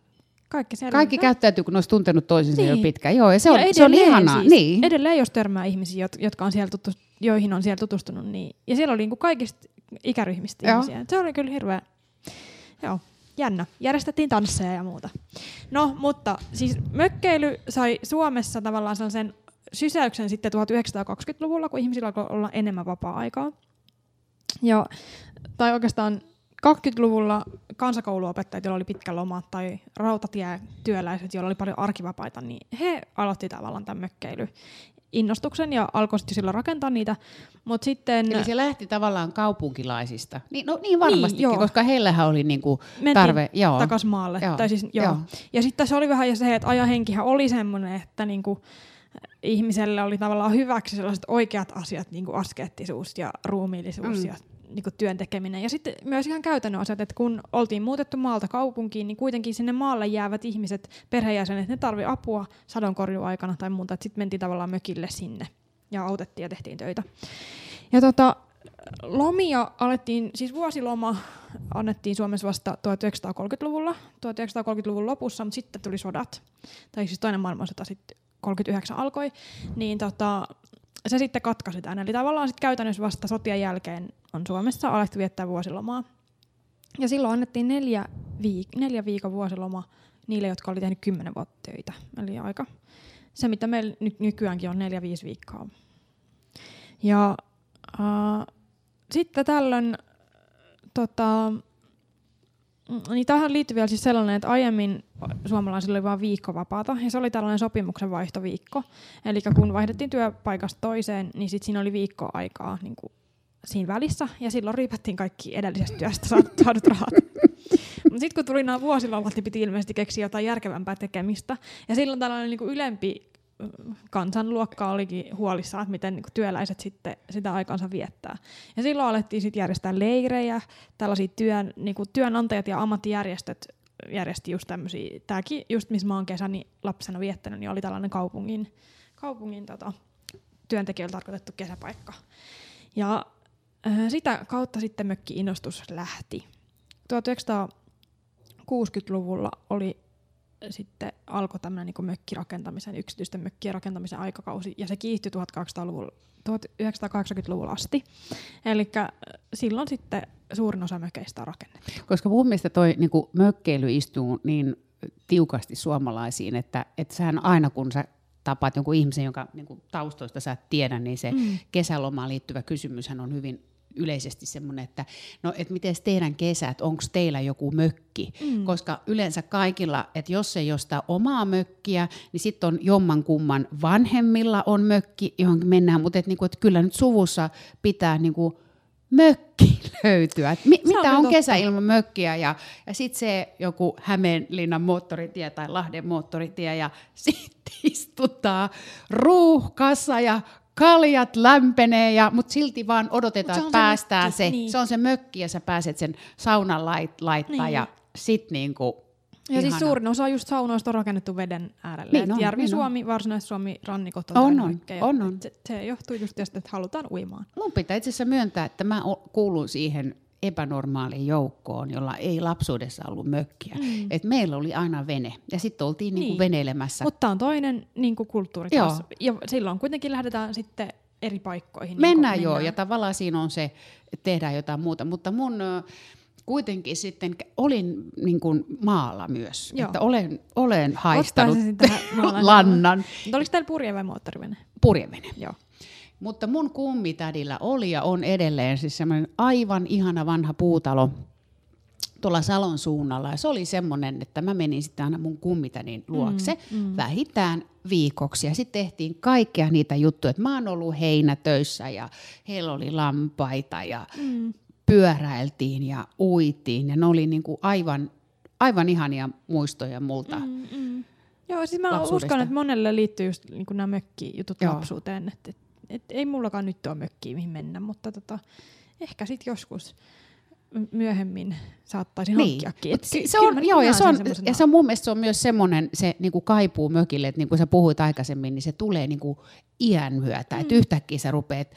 kaikki. Kaikki käyttäytyy, kun ne olisi tuntenut toisensa jo Niin. pitkään. Joo, ja se, on, ja se edelleen ihanaa. Siis, niin. Edelleen, jos törmää ihmisiä, jot- jotka on siellä tutus, joihin on siellä tutustunut, niin, ja siellä oli niin kaikista ikäryhmistä Joo. ihmisiä. Se oli kyllä hirveä, joo, jännä. Järjestettiin tansseja ja muuta. No, mutta siis mökkeily sai Suomessa tavallaan sellaisen sysäyksen sitten 1920-luvulla, kun ihmisillä alkoi olla enemmän vapaa-aikaa. Ja, tai oikeastaan 20-luvulla kansakouluopettajat, joilla oli pitkä loma, tai rautatietyöläiset, joilla oli paljon arkivapaita, niin he aloitti tavallaan tämän mökkeily innostuksen ja alkoi sitten silloin rakentaa niitä. Mutta sitten Eli se lähti tavallaan kaupunkilaisista. Niin, no niin varmastikin, joo. koska heillähän oli niinku tarve. Joo. takas maalle. Joo, Tai siis, joo. joo. Ja sitten tässä oli vähän se, että ajahenkihän oli semmoinen, että niinku, ihmiselle oli tavallaan hyväksi sellaiset oikeat asiat, niin kuin askeettisuus ja ruumiillisuus Mm. ja niin kuin työn tekeminen. Ja sitten myös ihan käytännön asiat, että kun oltiin muutettu maalta kaupunkiin, niin kuitenkin sinne maalle jäävät ihmiset, perheenjäsenet, ne tarvi apua sadonkorjuaikana tai muuta. Sitten mentiin tavallaan mökille sinne ja autettiin ja tehtiin töitä. Ja tota, lomia alettiin, siis vuosiloma annettiin Suomessa vasta 1930-luvulla, 1930-luvun lopussa, mutta sitten tuli sodat, tai siis toinen maailmansota sitten 39 alkoi, niin tota, se sitten katkaisi tämän. Eli tavallaan sitten käytännössä vasta sotien jälkeen on Suomessa alettu viettää vuosilomaa. Ja silloin annettiin neljä, viik- neljä viikon vuosiloma niille, jotka oli tehnyt kymmenen vuotta töitä. Eli aika se, mitä meillä nyt nykyäänkin on neljä, viisi viikkoa. Ja äh, sitten tällöin tota, niin tähän liittyy vielä siis sellainen, että aiemmin suomalaisilla oli vain viikko vapaata, ja se oli tällainen sopimuksen vaihtoviikko. Eli kun vaihdettiin työpaikasta toiseen, niin sitten siinä oli viikko aikaa niin kuin siinä välissä, ja silloin riipattiin kaikki edellisestä työstä saadut, rahat. Mutta sitten kun tuli nämä vuosilomat, niin piti ilmeisesti keksiä jotain järkevämpää tekemistä. Ja silloin tällainen niin kuin ylempi mm, kansanluokka olikin huolissaan, että miten niin työläiset sitten sitä aikansa viettää. Ja silloin alettiin sitten järjestää leirejä, tällaisia työn, niin työnantajat ja ammattijärjestöt järjesti just tämmöisiä, tämäkin just missä mä oon kesäni lapsena viettänyt, niin oli tällainen kaupungin, kaupungin tota, työntekijöille tarkoitettu kesäpaikka. Ja äh, sitä kautta sitten mökki-innostus lähti. 1960-luvulla oli sitten alkoi tämmöinen niin mökkirakentamisen, yksityisten mökkien rakentamisen aikakausi, ja se kiihtyi 1800-luvulla 1980-luvulla asti. Eli silloin sitten suurin osa mökeistä on rakennettu. Koska mun mielestä toi niin mökkeily istuu niin tiukasti suomalaisiin, että, että sähän aina kun sä tapaat jonkun ihmisen, jonka niin kuin taustoista sä et tiedä, niin se mm. kesälomaan liittyvä kysymyshän on hyvin yleisesti semmoinen, että no, et miten teidän kesät, onko teillä joku mökki? Mm. Koska yleensä kaikilla, että jos ei ole sitä omaa mökkiä, niin sitten on jomman kumman vanhemmilla on mökki, johon mennään, mutta et, niinku, et kyllä nyt suvussa pitää niinku, mökki löytyä. Et mi- on mitä on totta. kesä ilman mökkiä ja, ja sitten se joku Hämeenlinnan moottoritie tai Lahden moottoritie ja sitten istutaan ruuhkassa ja kaljat lämpenee, ja, mutta silti vaan odotetaan, että on se päästään mökki, se, niin. se on se mökki ja sä pääset sen saunan lait, laittaa Niin. ja sit niinku Ja siis suurin osa just saunoista on rakennettu veden äärelle. Niin Niin on, Järvi-Suomi, Varsinais-Suomi, rannikot on, On, on, on, on. Se, se johtuu just tästä, että halutaan uimaan. Mun pitää itse asiassa myöntää, että mä kuulun siihen epänormaaliin joukkoon, jolla ei lapsuudessa ollut mökkiä. Mm. Et meillä oli aina vene ja sitten oltiin niinku Niin. veneilemässä. Mutta on toinen niin kuin kulttuuri Joo. taas. Ja silloin kuitenkin lähdetään sitten eri paikkoihin. Mennään niin joo, ja tavallaan siinä on se, että tehdään jotain muuta. Mutta mun kuitenkin sitten olin niin kuin maalla myös. Joo. Että olen, olen haistanut lannan Mutta oliko teillä purje vai moottorivene? purjevene. Joo. Mutta mun kummitädillä oli ja on edelleen siis semmoinen aivan ihana vanha puutalo tuolla Salon suunnalla. Ja se oli semmoinen, että mä menin sitten aina mun kummitädin luokse mm, mm. vähintään viikoksi. Ja sitten tehtiin kaikkea niitä juttuja, että mä oon ollut heinätöissä ja heillä oli lampaita ja mm. pyöräiltiin ja uitiin. Ja ne oli niinku aivan, aivan ihania muistoja multa. Mm. Mm. Joo, siis mä uskon, että monelle liittyy just niin nämä mökkijutut Joo. lapsuuteen. Että et, et, ei mullakaan nyt ole mökkiä, mihin mennä, mutta tota, ehkä sitten joskus myöhemmin saattaisin Niin. hankkiakin. Et se, se on, joo, ja se on, ja se on mun mielestä se on myös semmoinen se niinku kaipuu mökille, että niin kuin sä puhuit aikaisemmin, niin se tulee niinku iän myötä, mm. että yhtäkkiä sä rupeat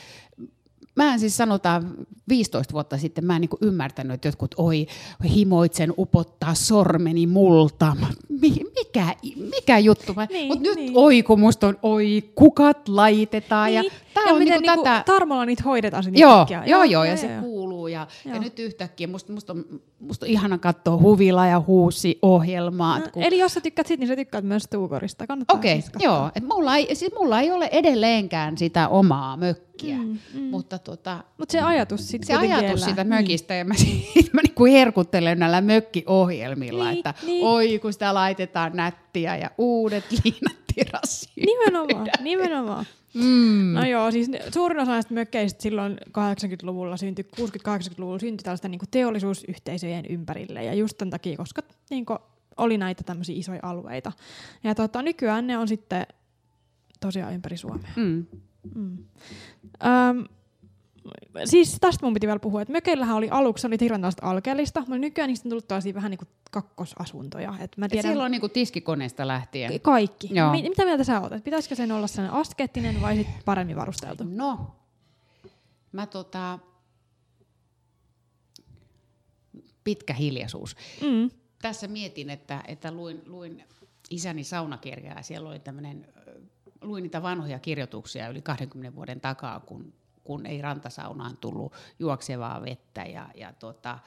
Mä en siis sanotaan 15 vuotta sitten, mä en niinku ymmärtänyt, että jotkut, oi, himoitsen upottaa sormeni multa. Mi- mikä, mikä juttu? Niin, Mut nyt niin. oi, kun musta on, oi, kukat laitetaan. Niin. Ja, tää ja on miten niinku tätä... tarmolla niitä hoidetaan sitten Joo, yhtäkkiä. joo, joo, ja se kuuluu. Ja, ja Joo. nyt yhtäkkiä musta, musta, on, musta on ihana katsoa huvila ja huusi ohjelmaa. No, eli jos sä tykkäät sit, niin sä tykkäät myös Tuukorista. Kannattaa Okei, siis katsoa. joo. Et mulla, ei, siis mulla ei ole edelleenkään sitä omaa mökkiä, Mm, mm, mm. mutta tota, Mutta se ajatus sitten se ajatus siitä mökistä, ja mä, siitä mä niinku herkuttelen näillä mökkiohjelmilla, Niin, että niin. oi kun sitä laitetaan nättiä ja uudet liinat terassiin. Nimenomaan, nimenomaan. Mm. No joo, siis ne- suurin osa näistä mökkeistä silloin 80-luvulla syntyi, 60-80-luvulla syntyi tällaista niin teollisuusyhteisöjen ympärille. Ja just tämän takia, koska niin oli näitä tämmöisiä isoja alueita. Ja tota, nykyään ne on sitten tosiaan ympäri Suomea. Mm. Mm. Öm, siis tästä mun piti vielä puhua, että mökeillähän oli aluksi oli hirveän tällaista alkeellista, mutta nykyään niistä on tullut tällaisia vähän niin kuin kakkosasuntoja. Et mä Et tiedän, silloin niinku tiskikoneesta lähtien. kaikki. Joo. Mi- mitä mieltä sä oot? Et Pitäisikö sen olla sellainen askeettinen vai sit paremmin varusteltu? No, mä tota, pitkä hiljaisuus. Mm. Tässä mietin, että, että luin, luin isäni saunakirjaa ja siellä oli tämmöinen, luin niitä vanhoja kirjoituksia yli 20 vuoden takaa, kun, kun ei rantasaunaan tullut juoksevaa vettä ja, ja tota,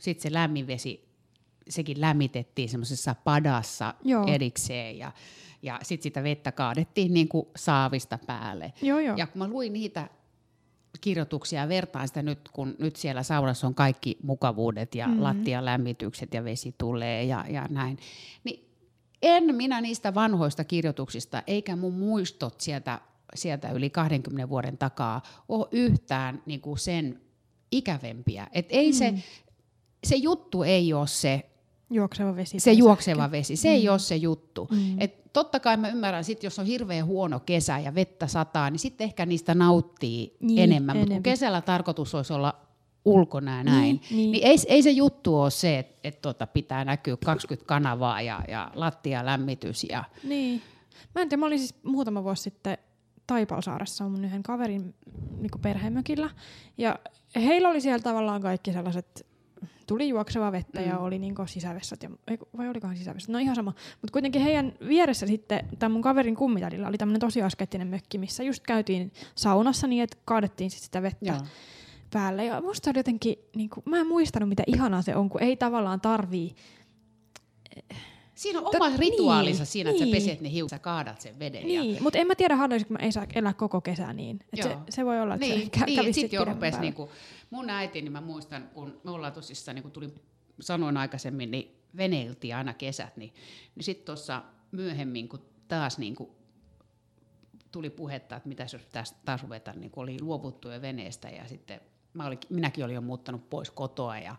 sitten se lämmin vesi, sekin lämmitettiin semmoisessa padassa Joo. erikseen ja, ja sitten sitä vettä kaadettiin niin kuin saavista päälle. Joo, joo. Ja kun mä luin niitä kirjoituksia ja vertaan sitä nyt, kun nyt siellä saunassa on kaikki mukavuudet ja mm-hmm. lattialämmitykset ja vesi tulee ja, ja näin, niin en minä niistä vanhoista kirjoituksista eikä mun muistot sieltä, sieltä yli 20 vuoden takaa ole yhtään niin kuin sen ikävempiä. Et ei mm. se, se juttu ei ole se, Juokseva vesi. se juokseva sähkö. vesi, se mm. ei ole se juttu. Mm. Et totta kai mä ymmärrän, sit jos on hirveän huono kesä ja vettä sataa, niin sitten ehkä niistä nauttii Niin, enemmän. Mutta kun kesällä tarkoitus olisi olla ulkona ja näin, Niin, niin, niin. ei, ei se juttu ole se, että et tota pitää näkyä 20 kanavaa ja, ja lattialämmitys. Ja, Niin. Mä en tiedä, mä olin siis muutama vuosi sitten Taipalsaaressa mun yhden kaverin niin perhemökillä. Ja heillä oli siellä tavallaan kaikki sellaiset, tuli juokseva vettä mm. ja oli niin sisävessat, ja, vai olikohan sisävessat, no ihan sama. Mutta kuitenkin heidän vieressä sitten, tämän mun kaverin kummitädillä oli tämmöinen tosi askettinen mökki, missä just käytiin saunassa niin, että kaadettiin sit sitä vettä Joo. päälle. Ja musta oli jotenkin, niin kuin, mä en muistanut mitä ihanaa se on, kun ei tavallaan tarvii Siinä on Tot- oma rituaalinsa niin, siinä, että niin. sä peset ne hiukset, sä kaadat sen veden. Ja, Niin, mutta en mä tiedä, haluaisinko mä ei saa elää koko kesää niin. Et se, Joo. se, voi olla, että niin, se kä- niin, kävisi sitten jo päälle. niinku, mun äiti, niin mä muistan, kun me ollaan tosissaan, niin kuin tuli, sanoin aikaisemmin, niin veneiltiin aina kesät, niin, niin sitten tuossa myöhemmin, kun taas niin kuin tuli puhetta, että mitä jos taas, taas ruveta, niin kun oli luovuttu jo veneestä ja sitten mä oli, minäkin olin jo muuttanut pois kotoa ja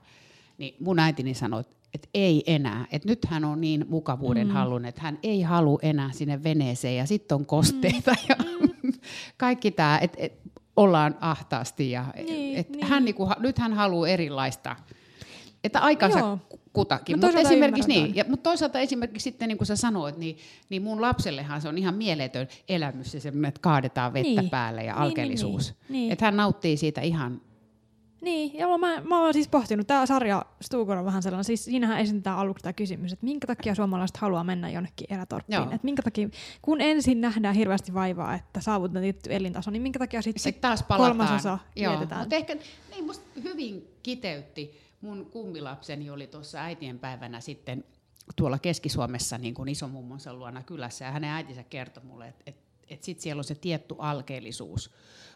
niin mun äitini sanoi, että että ei enää, että nyt hän on niin mukavuuden mm. halunnut, että hän ei halua enää sinne veneeseen ja sitten on kosteita mm. ja kaikki tämä, että et, ollaan ahtaasti ja Niin, et niin. hän niinku, nyt hän haluaa erilaista, että aikansa Joo. kutakin. Mä Mutta esimerkiksi niin, ja, mutta toisaalta esimerkiksi sitten niin kuin sä sanoit, niin, niin mun lapsellehan se on ihan mieletön elämys se että kaadetaan vettä Niin. päälle ja Niin, niin, alkeellisuus. niin, niin. Että hän nauttii siitä ihan, Niin, ja mä, mä oon siis pohtinut, tämä sarja Stugor on vähän sellainen, siis siinähän esitetään aluksi tämä kysymys, että minkä takia suomalaiset haluaa mennä jonnekin erätorppiin. Joo. Että minkä takia, kun ensin nähdään hirveästi vaivaa, että saavutetaan tietty elintaso, niin minkä takia sitten sitten taas palataan. kolmasosa Joo, vietetään. mutta ehkä niin musta hyvin kiteytti. Mun kummilapseni oli tuossa äitienpäivänä sitten tuolla Keski-Suomessa niin kuin isomummonsa luona kylässä ja hänen äitinsä kertoi mulle, että et, et sitten siellä on se tietty alkeellisuus.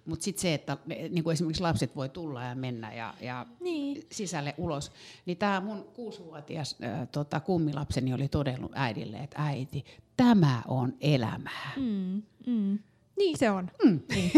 Mutta sitten se, että ne- niin kuin esimerkiksi lapset voi tulla ja mennä ja, ja Niin. sisälle ulos, niin tämä mun kuusivuotias äh, tota, kummilapseni oli todennut äidille, että äiti, tämä on elämää. Mm, mm. Niin se on. Mm. Niin.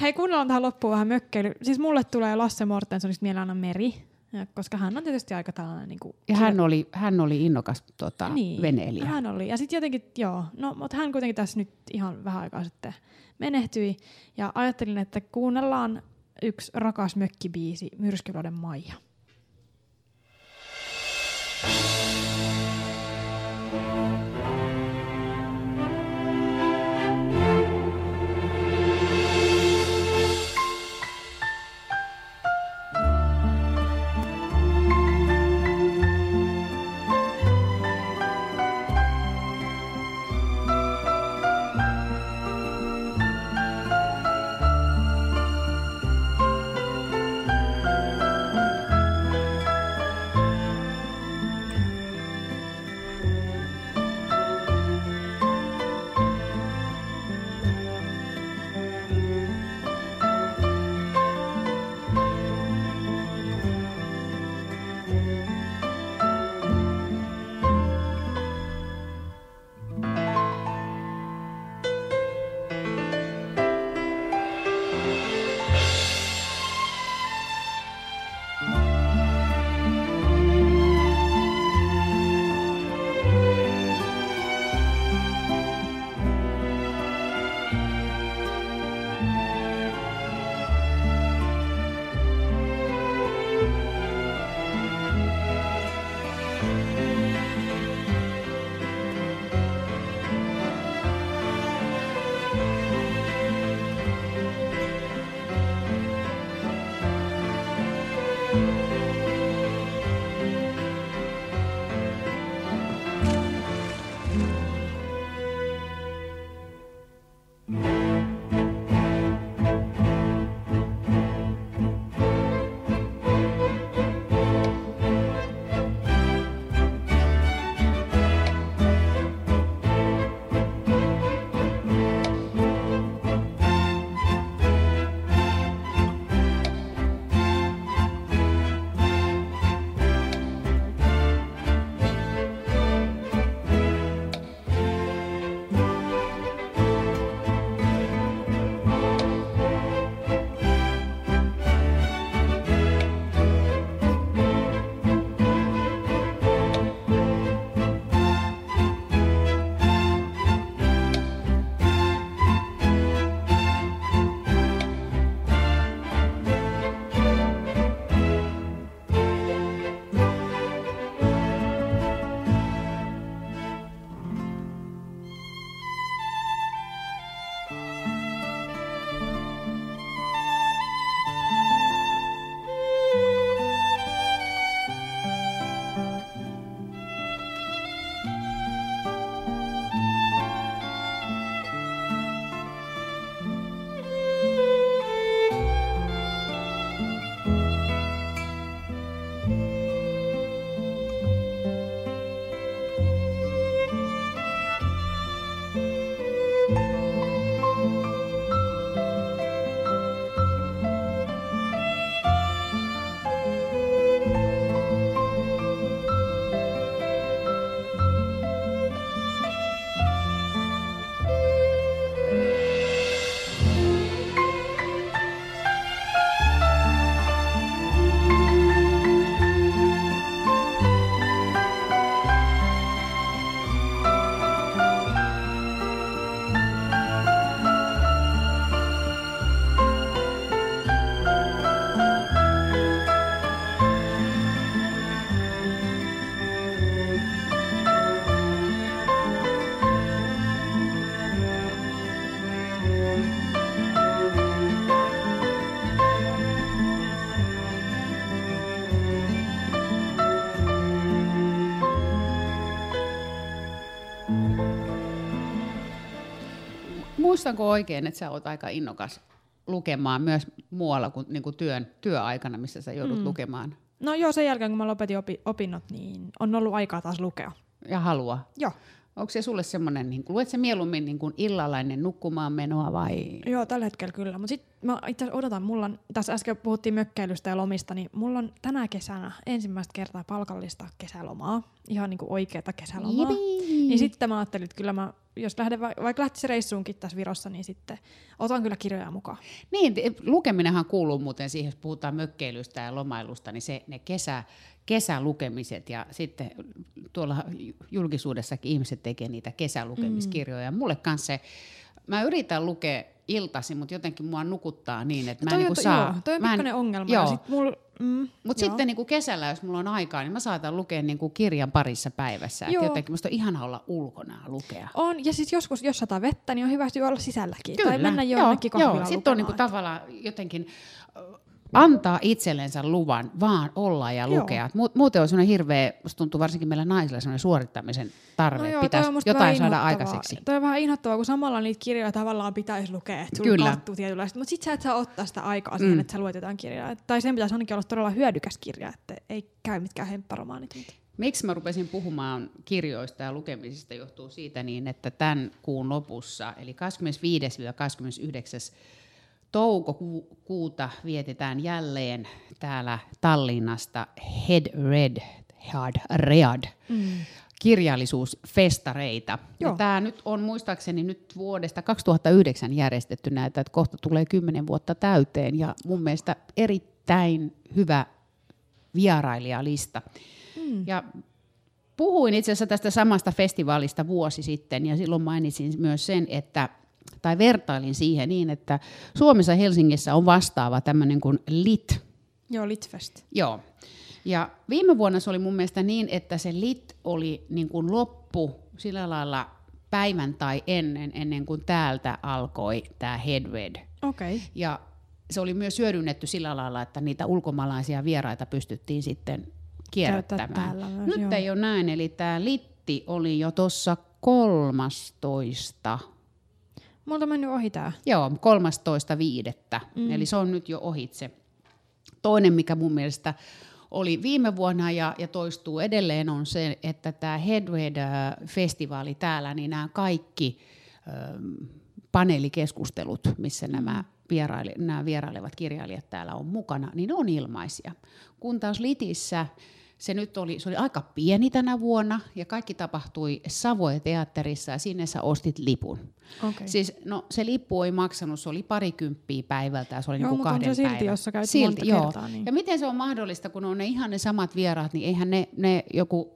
Hei, kuunnellaan tähän loppuun vähän mökkeily. Siis mulle tulee Lasse Mortensonista mieleen aina Meri, ja koska hän on tietysti aika tällainen... Niin kuin, Ja hän oli, hän oli innokas tota, niin, veneilijä. Hän oli. Ja sitten jotenkin, joo, no, mutta hän kuitenkin tässä nyt ihan vähän aikaa sitten menehtyi. Ja ajattelin, että kuunnellaan yksi rakas mökkibiisi, Myrskyluoden Maija. Muistanko oikein, että sä oot aika innokas lukemaan myös muualla kuin, niin kuin työn, työaikana, missä sä joudut mm. lukemaan No joo, sen jälkeen kun mä lopetin opi- opinnot, niin on ollut aikaa taas lukea. ja halua? Joo. Onko se sulle semmoinen, niin luet sä mieluummin niin kuin illalainen nukkumaan menoa vai? Joo, tällä hetkellä kyllä. Mutta sitten mä itse asiassa odotan, mulla on, tässä äsken puhuttiin mökkeilystä ja lomista, niin mulla on tänä kesänä ensimmäistä kertaa palkallista kesälomaa. Ihan niinku oikeata kesälomaa. Jipii! Niin sitten mä ajattelin, että kyllä mä, jos lähden, va- vaikka lähtisi reissuunkin tässä Virossa, niin sitten otan kyllä kirjoja mukaan. Niin, lukeminenhan kuuluu muuten siihen, jos puhutaan mökkeilystä ja lomailusta, niin se, ne kesä, kesälukemiset ja sitten tuolla julkisuudessakin ihmiset tekee niitä kesälukemiskirjoja. Mm. Mulle kanssa se, mä yritän lukea iltaisin, mutta jotenkin mua nukuttaa niin, että mä en toi, niin kuin saa. joo, toi on mä en- ongelma. Joo. Ja sit mul, mm, Mutta joo. sitten niin kuin kesällä, jos mulla on aikaa, niin mä saatan lukea niin kuin kirjan parissa päivässä. Et Joo. jotenkin musta on ihana olla ulkona lukea. On, ja siis joskus, jos sataa vettä, niin on hyvä olla sisälläkin. Tai mennä joo, jonnekin joo. kahvilaan Sitten on niinku lukemaan. tavallaan jotenkin antaa itsellensä luvan vaan olla ja Joo. lukea. Mu- Muuten on sellainen hirveä, musta tuntuu varsinkin meillä naisilla sellainen suorittamisen tarve, No että joo, pitäisi jotain saada aikaiseksi. Toi on vähän inhottavaa, kun samalla niitä kirjoja tavallaan pitäisi lukea, että sulla Kyllä. kattuu tietynlaista. Mutta sit sä et saa ottaa sitä aikaa siihen, Mm. että sä luet jotain kirjaa. Tai sen pitäisi ainakin olla todella hyödykäs kirja, että ei käy mitkään hempparomaanit. Miksi mä rupesin puhumaan kirjoista ja lukemisesta johtuu siitä niin, että tämän kuun lopussa, eli 25-29. Toukokuuta vietetään jälleen täällä Tallinnasta Head Red, Hard Read, mm. kirjallisuusfestareita. Ja tämä nyt on muistaakseni nyt vuodesta 2009 järjestetty näitä, että kohta tulee 10 vuotta täyteen ja mun mielestä erittäin hyvä vierailijalista. Mm. Ja puhuin itse asiassa tästä samasta festivaalista vuosi sitten ja silloin mainitsin myös sen, että tai vertailin siihen niin, että Suomessa Helsingissä on vastaava tämmöinen kuin LIT. Joo, Litfest. Joo. Ja viime vuonna se oli mun mielestä niin, että se LIT oli niin kuin loppu sillä lailla päivän tai ennen, ennen kuin täältä alkoi tämä Headwed. Okei. Okay. Ja se oli myös hyödynnetty sillä lailla, että niitä ulkomaalaisia vieraita pystyttiin sitten kierrättämään. myös, Nyt joo. ei ole näin, eli tämä litti oli jo tuossa 13. Multa on mennyt ohi tää. Joo, 13 viidettä. Mm. Eli se on nyt jo ohitse. Toinen, mikä mun mielestä oli viime vuonna ja, ja toistuu edelleen, on se, että tämä Headway-festivaali täällä, niin nämä kaikki ähm, paneelikeskustelut, missä nämä, vieraili, nämä vierailevat kirjailijat täällä on mukana, niin ne on ilmaisia. Kun taas Litissä se nyt oli, se oli aika pieni tänä vuonna ja kaikki tapahtui Savoy teatterissa ja sinne sä ostit lipun. Okei. Siis no se lippu ei maksanut, se oli parikymppiä päivältä ja se oli Joo, niinku kahden se silti, jos sä käyt silti, monta joo. kertaa, niin- Ja miten se on mahdollista, kun on ne ihan ne samat vieraat, niin eihän ne, ne joku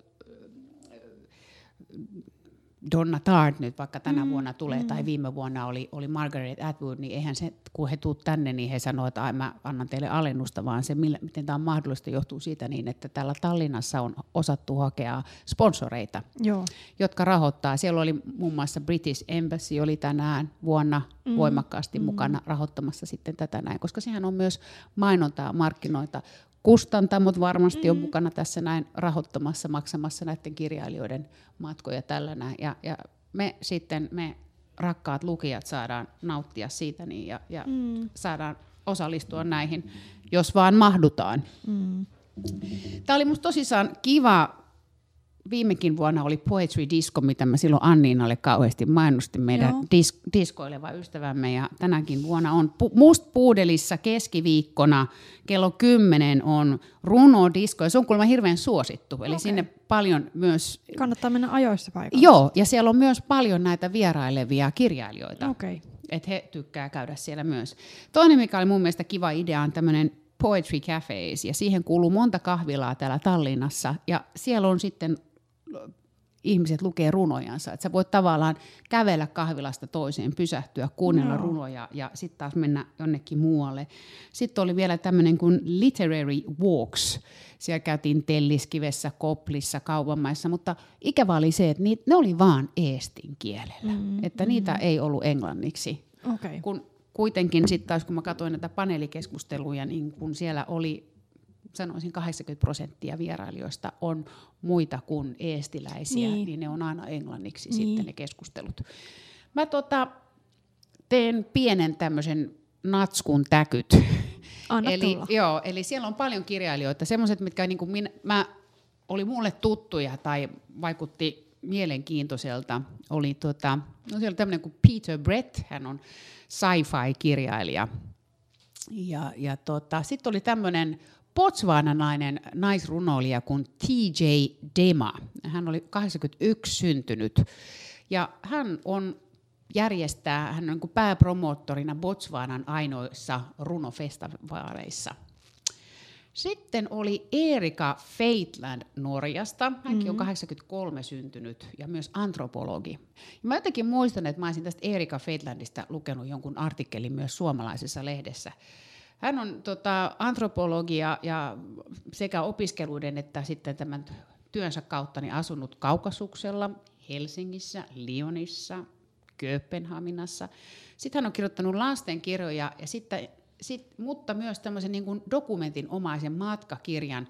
Donna Tart nyt vaikka tänä mm, vuonna tulee, mm. tai viime vuonna oli, oli Margaret Atwood, niin eihän se, kun he tuut tänne, niin he sanoo, että Ai, mä annan teille alennusta, vaan se, millä, miten tämä on mahdollista, johtuu siitä niin, että täällä Tallinnassa on osattu hakea sponsoreita, Joo. jotka rahoittaa. Siellä oli muun muassa British Embassy oli tänään vuonna mm, voimakkaasti mm. mukana rahoittamassa sitten tätä näin, koska sehän on myös mainontaa, markkinoita. Kustantamot varmasti mm. on mukana tässä näin rahoittamassa, maksamassa näiden kirjailijoiden matkoja tällä näin. Ja, ja me sitten, me rakkaat lukijat saadaan nauttia siitä niin, ja, ja mm. saadaan osallistua näihin, jos vaan mahdutaan. Mm. Tämä oli musta tosissaan kiva. Viimekin vuonna oli Poetry Disco, mitä mä silloin Anniinalle kauheasti mainostin, meidän Joo. dis- diskoileva ystävämme. Ja tänäkin vuonna on pu- Mustpuudelissa keskiviikkona kello 10 on runodisko, ja se on kuulemma hirveän suosittu. Eli Okei. sinne paljon myös, Kannattaa mennä ajoissa paikalle. joo, ja siellä on myös paljon näitä vierailevia kirjailijoita. Okay. että he tykkää käydä siellä myös. Toinen, mikä oli mun mielestä kiva idea, on tämmöinen Poetry Cafes, ja siihen kuuluu monta kahvilaa täällä Tallinnassa, ja siellä on sitten ihmiset lukee runojansa, että sä voit tavallaan kävellä kahvilasta toiseen, pysähtyä, kuunnella Joo. runoja ja sitten taas mennä jonnekin muualle. Sitten oli vielä tämmöinen kuin Literary Walks. Siellä käytiin Telliskivessä, Koplissa, kaupanmaissa, mutta ikävä oli se, että niit, ne oli vaan eestin kielellä, mm, että niitä ei ollut englanniksi Okei. kun kuitenkin sitten taas kun mä katsoin näitä paneelikeskusteluja, niin kun siellä oli sanoisin 80 prosenttia vierailijoista on muita kuin eestiläisiä, niin, Niin. ne on aina englanniksi Niin. sitten ne keskustelut. Mä tota, teen pienen tämmöisen natskun täkyt. Anna eli, tulla. joo, eli siellä on paljon kirjailijoita, semmoiset, mitkä niin kuin minä, mä, oli mulle tuttuja tai vaikutti mielenkiintoiselta, oli tota, no siellä oli tämmöinen kuin Peter Brett, hän on sci-fi-kirjailija. Ja, ja tota, sitten oli tämmöinen botswananainen naisrunoilija kuin T.J. Dema. Hän oli 81 syntynyt. Ja hän on järjestää, hän on niin pääpromoottorina Botswanan ainoissa runofestivaaleissa. Sitten oli Erika Feitland Norjasta. Hänkin on 83 syntynyt ja myös antropologi. Ja mä jotenkin muistan, että mä olisin tästä Erika Feitlandista lukenut jonkun artikkelin myös suomalaisessa lehdessä. Hän on tota, antropologia ja sekä opiskeluiden että sitten tämän työnsä kautta niin asunut Kaukasuksella, Helsingissä, Lyonissa, Kööpenhaminassa. Sitten hän on kirjoittanut lastenkirjoja, ja sitten, sit, mutta myös tämmöisen niin kuin dokumentinomaisen matkakirjan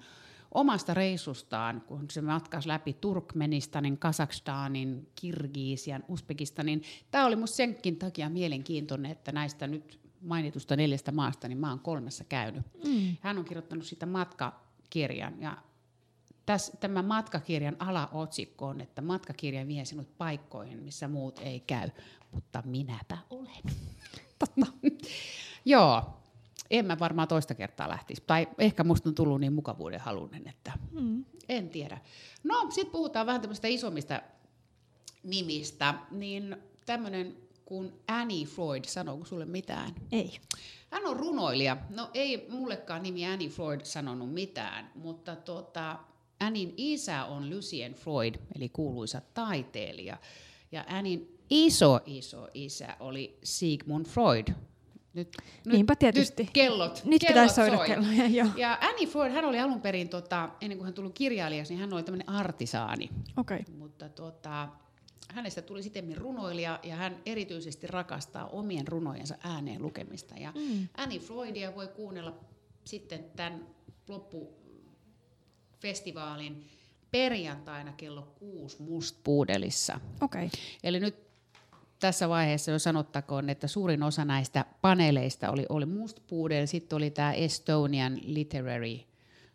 omasta reissustaan, kun se matkasi läpi Turkmenistanin, Kazakstanin, Kirgiisian, Uzbekistanin. Tämä oli musta senkin takia mielenkiintoinen, että näistä nyt mainitusta neljästä maasta, niin mä oon kolmessa käynyt. Mm. Hän on kirjoittanut sitä matkakirjan, ja tässä, tämän matkakirjan alaotsikko on, että matkakirja vie sinut paikkoihin, missä muut ei käy, mutta minäpä olen. Totta. Joo, en mä varmaan toista kertaa lähtisi. Tai ehkä musta on tullut niin mukavuuden halunen, että mm. en tiedä. No, sitten puhutaan vähän tämmöistä isommista nimistä. Niin tämmöinen kuin Annie Freud, sanooko sulle mitään? Ei. Hän on runoilija. No ei mullekaan nimi Annie Freud sanonut mitään, mutta tota, Annin isä on Lucien Freud, eli kuuluisa taiteilija. Ja Annin iso iso isä oli Sigmund Freud. Nyt, Niinpä tietysti. Nyt kellot, Nyt kellot pitäisi soida soi. kelloja, joo. Ja Annie Freud, hän oli alun perin, tota, ennen kuin hän tuli kirjailijaksi, niin hän oli tämmöinen artisaani. Okei. Okay. Mutta tota, hänestä tuli sitten runoilija ja hän erityisesti rakastaa omien runojensa ääneen lukemista. Ja mm. Annie Freudia voi kuunnella sitten tämän loppufestivaalin perjantaina kello kuusi Mustpuudelissa. Okei. Okay. Eli nyt tässä vaiheessa jo sanottakoon, että suurin osa näistä paneeleista oli, oli Mustpuudel, sitten oli tämä Estonian Literary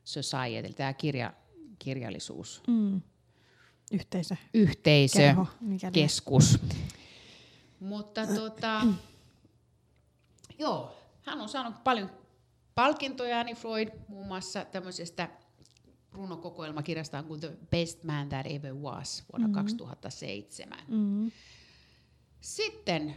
Society, eli tämä kirja, kirjallisuus Mm. Yhteisö. yhteisö, Kerho, keskus. Mutta tota, joo, hän on saanut paljon palkintoja, Annie Freud, muun muassa tämmöisestä runokokoelmakirjastaan kuin The Best Man That Ever Was vuonna mm. 2007. Mm. Sitten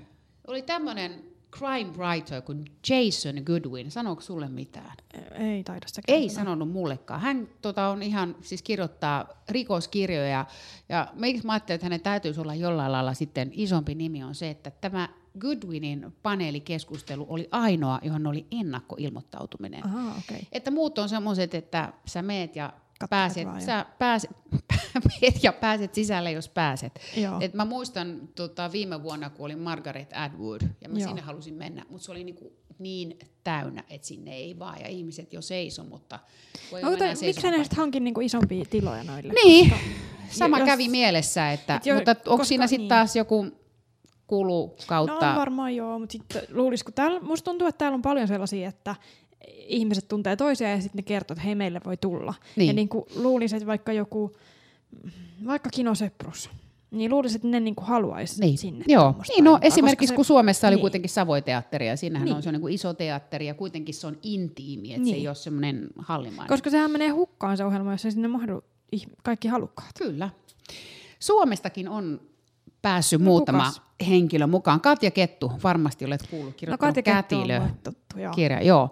oli tämmöinen crime writer kuin Jason Goodwin. Sanooko sulle mitään? Ei taida Ei sanonut mullekaan. Hän tota, on ihan, siis kirjoittaa rikoskirjoja. Ja miksi mä ajattelin, että hänen täytyisi olla jollain lailla sitten isompi nimi on se, että tämä Goodwinin paneelikeskustelu oli ainoa, johon oli ennakkoilmoittautuminen. Aha. Okay. Että muut on semmoiset, että sä meet ja Pääset, vaan ja- sä pääset, meet ja pääset sisälle, jos pääset. Joo. Et mä muistan tota, viime vuonna, kun oli Margaret Atwood, ja mä Joo. sinne halusin mennä, mutta se oli niinku niin täynnä, että sinne ei vaan, ja ihmiset jo seiso, mutta No, mutta miksi sä näistä hankin niinku isompia tiloja noille? Niin, Koska- sama jos- kävi mielessä, että, Et jo- mutta onko siinä sitten niin. taas joku kulu No kautta? on varmaan joo, mutta sitten luulis, kun täällä, musta tuntuu, että täällä on paljon sellaisia, että ihmiset tuntee toisiaan ja sitten ne kertoo, että hei meille voi tulla. Niin. Ja niin kuin luulisin, että vaikka joku, vaikka Kino Seprus, niin luulisin, että ne niin kuin haluaisi Niin, sinne. Joo. niin no, esimerkiksi se- kun Suomessa oli niin. kuitenkin Savoiteatteri, ja siinähän Niin. on, se on niin kuin iso teatteri, ja kuitenkin se on intiimi, että se Niin. ei ole semmoinen hallimainen. Koska sehän menee hukkaan se ohjelma, jos ei sinne mahdu kaikki halukkaat. Kyllä. Suomestakin on päässyt No, muutama kukas? henkilö mukaan. Katja Kettu, varmasti olet kuullut, No kirjoittanut Katja Kettu on Kätilö mulle tuttu, joo. kirja. Joo.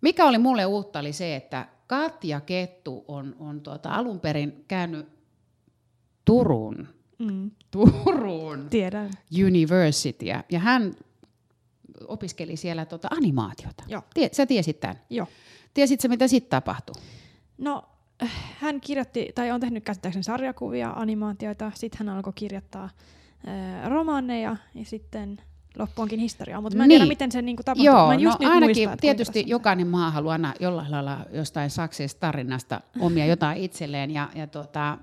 Mikä oli mulle uutta oli se, että Katja Kettu on, on tuota, alun perin käynyt Turun, Mm, Turun tiedän. Universityä, ja hän opiskeli siellä tota animaatiota. Joo. Tie, sä tiesit tämän. Joo. Tiesitkö, mitä sitten tapahtui? No, hän kirjoitti, tai on tehnyt käsittääkseni sarjakuvia, animaatioita, sitten hän alkoi kirjoittaa äh, romaaneja, ja sitten loppu onkin historiaa. Mutta mä en tiedä, Niin. miten se niinku tapahtui. Joo, mä en just no nyt ainakin muista, tietysti jokainen maa haluaa aina jollain lailla jostain saksista tarinasta omia jotain itselleen. Ja, ja tota,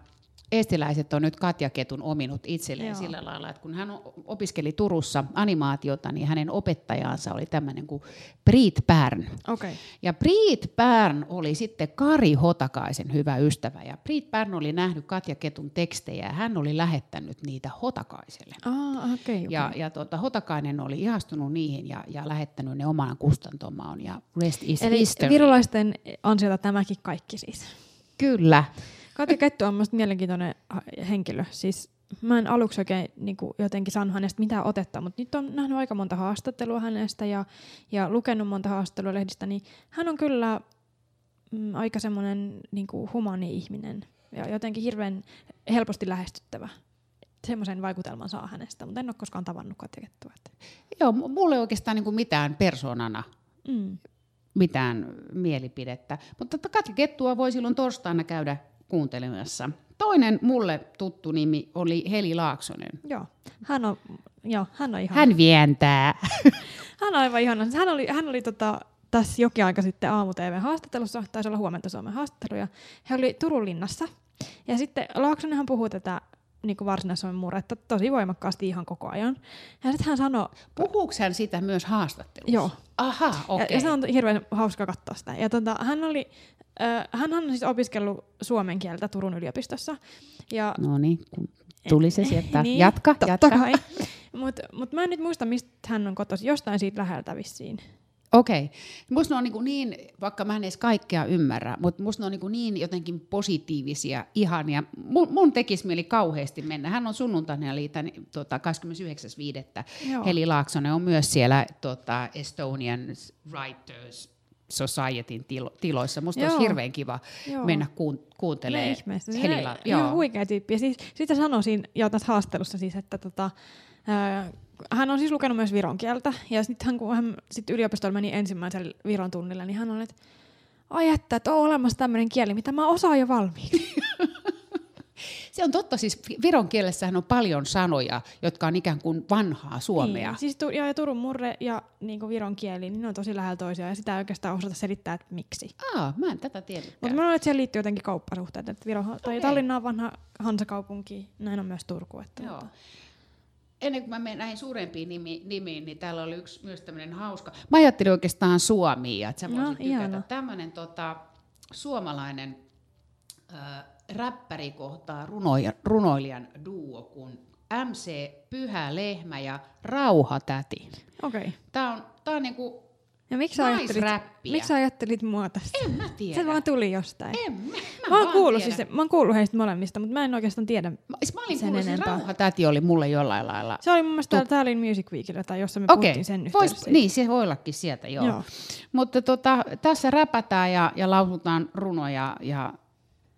eestiläiset on nyt Katja Ketun ominut itselleen Joo. sillä lailla, että kun hän opiskeli Turussa animaatiota, niin hänen opettajansa oli tämmöinen kuin Brit Pärn. Okei. Okay. Ja Brit Pärn oli sitten Kari Hotakaisen hyvä ystävä. Ja Brit Pärn oli nähnyt Katja Ketun tekstejä ja hän oli lähettänyt niitä Hotakaiselle. Ah, okei. Okay, Ja, ja tota, Hotakainen oli ihastunut niihin ja, ja lähettänyt ne omaan kustantomaan ja rest is Eli history. virolaisten ansiota tämäkin kaikki siis. Kyllä. Katja Kettu on minusta mielenkiintoinen ha- henkilö. Siis mä en aluksi oikein niin kuin jotenkin saanut hänestä mitään otetta, mutta nyt on nähnyt aika monta haastattelua hänestä ja, ja lukenut monta haastattelua lehdistä, niin hän on kyllä mm, aika semmoinen niin humani ihminen ja jotenkin hirveän helposti lähestyttävä. Semmoisen vaikutelman saa hänestä, mutta en ole koskaan tavannut Katja Kettua. Joo, mu- mulla ei oikeastaan niin kuin mitään persoonana Mm. mitään mielipidettä. Mutta Katja Kettua voi silloin torstaina käydä kuuntelemassa. Toinen mulle tuttu nimi oli Heli Laaksonen. Joo, hän on, joo, hän on ihan... Hän vientää. Hän on aivan ihana. Hän oli, hän oli tota, tässä jokin aika sitten aamu TV haastattelussa, taisi olla huomenta Suomen haastattelu, ja he oli Turun linnassa. Ja sitten Laaksonenhan puhuu tätä niin kuin varsinais-Suomen murretta tosi voimakkaasti ihan koko ajan. Ja sitten hän sanoi, Puhuuko hän sitä myös haastattelussa? Joo. Aha, okei. ja, ja se on hirveän hauska katsoa sitä. Ja tota, hän oli, äh, hän on siis opiskellut suomen kieltä Turun yliopistossa. Ja No niin, kun tuli se sieltä. Niin, jatka, jatka. Mutta mut mä en nyt muista, mistä hän on kotoisin. Jostain siitä läheltä vissiin. Okei. Musta ne on niin, niin, vaikka mä en edes kaikkea ymmärrä, mutta musta ne on niin, niin jotenkin positiivisia, ihania. Mun, mun tekisi mieli kauheasti mennä. Hän on sunnuntaina eli tän, tota, 29.5. Joo. Heli Laaksonen on myös siellä tota, Estonian Writers Societyn tilo, tiloissa. Musta Joo. olisi hirveän kiva Joo. mennä kuun, kuuntelemaan Ne ihmeestä. Se Heli on La- ihan Joo. huikea tyyppi. Ja siis, sitä sanoisin jo tässä haastattelussa siis, että tota, ää, hän on siis lukenut myös viron kieltä. Ja sitten hän, kun hän sit yliopistolla meni ensimmäisellä viron tunnilla, niin hän oli, että ai että, että on olemassa tämmöinen kieli, mitä mä osaan jo valmiiksi. Se on totta, siis viron kielessähän on paljon sanoja, jotka on ikään kuin vanhaa suomea. Niin, siis tu- ja, ja Turun murre ja niin kuin viron kieli, niin ne on tosi lähellä toisiaan. Ja sitä ei oikeastaan osata selittää, että miksi. Aa, mä en tätä tiennyt. Mutta mä luulen, että siihen liittyy jotenkin kauppasuhteet. Että Viro, tai Okei. Tallinna on vanha hansakaupunki, näin on myös Turku. Että Joo. Ennen kuin mä menen näihin suurempiin nimi, nimiin, niin täällä oli yksi myös tämmöinen hauska. Mä ajattelin oikeastaan Suomia, että sä No, voisit tykätä. ihana. Tämmöinen tota, suomalainen äh, räppäri kohtaa runoja, runoilijan duo kuin MC Pyhä Lehmä ja Rauhatäti. Okei. Okay. Tää on, tää on niinku, Ja miksi sä, ajattelit, miksi sä ajattelit mua tästä? en mä tiedä. Se vaan tuli jostain. en, mä, mä, Mä oon, kuullut, tiedän. siis, mä oon kuullut heistä molemmista, mutta mä en oikeastaan tiedä. Mä, siis mä olin sen kuullut, siis enempää. Rauhatäti oli mulle jollain lailla. Se oli mun mielestä täällä Tallinn Music Weekillä, tai jossa me Okei, puhuttiin sen yhteydessä. vois, niin se voi ollakin sieltä, joo. Joo. Mutta tota, tässä räpätään ja, ja lausutaan runoja ja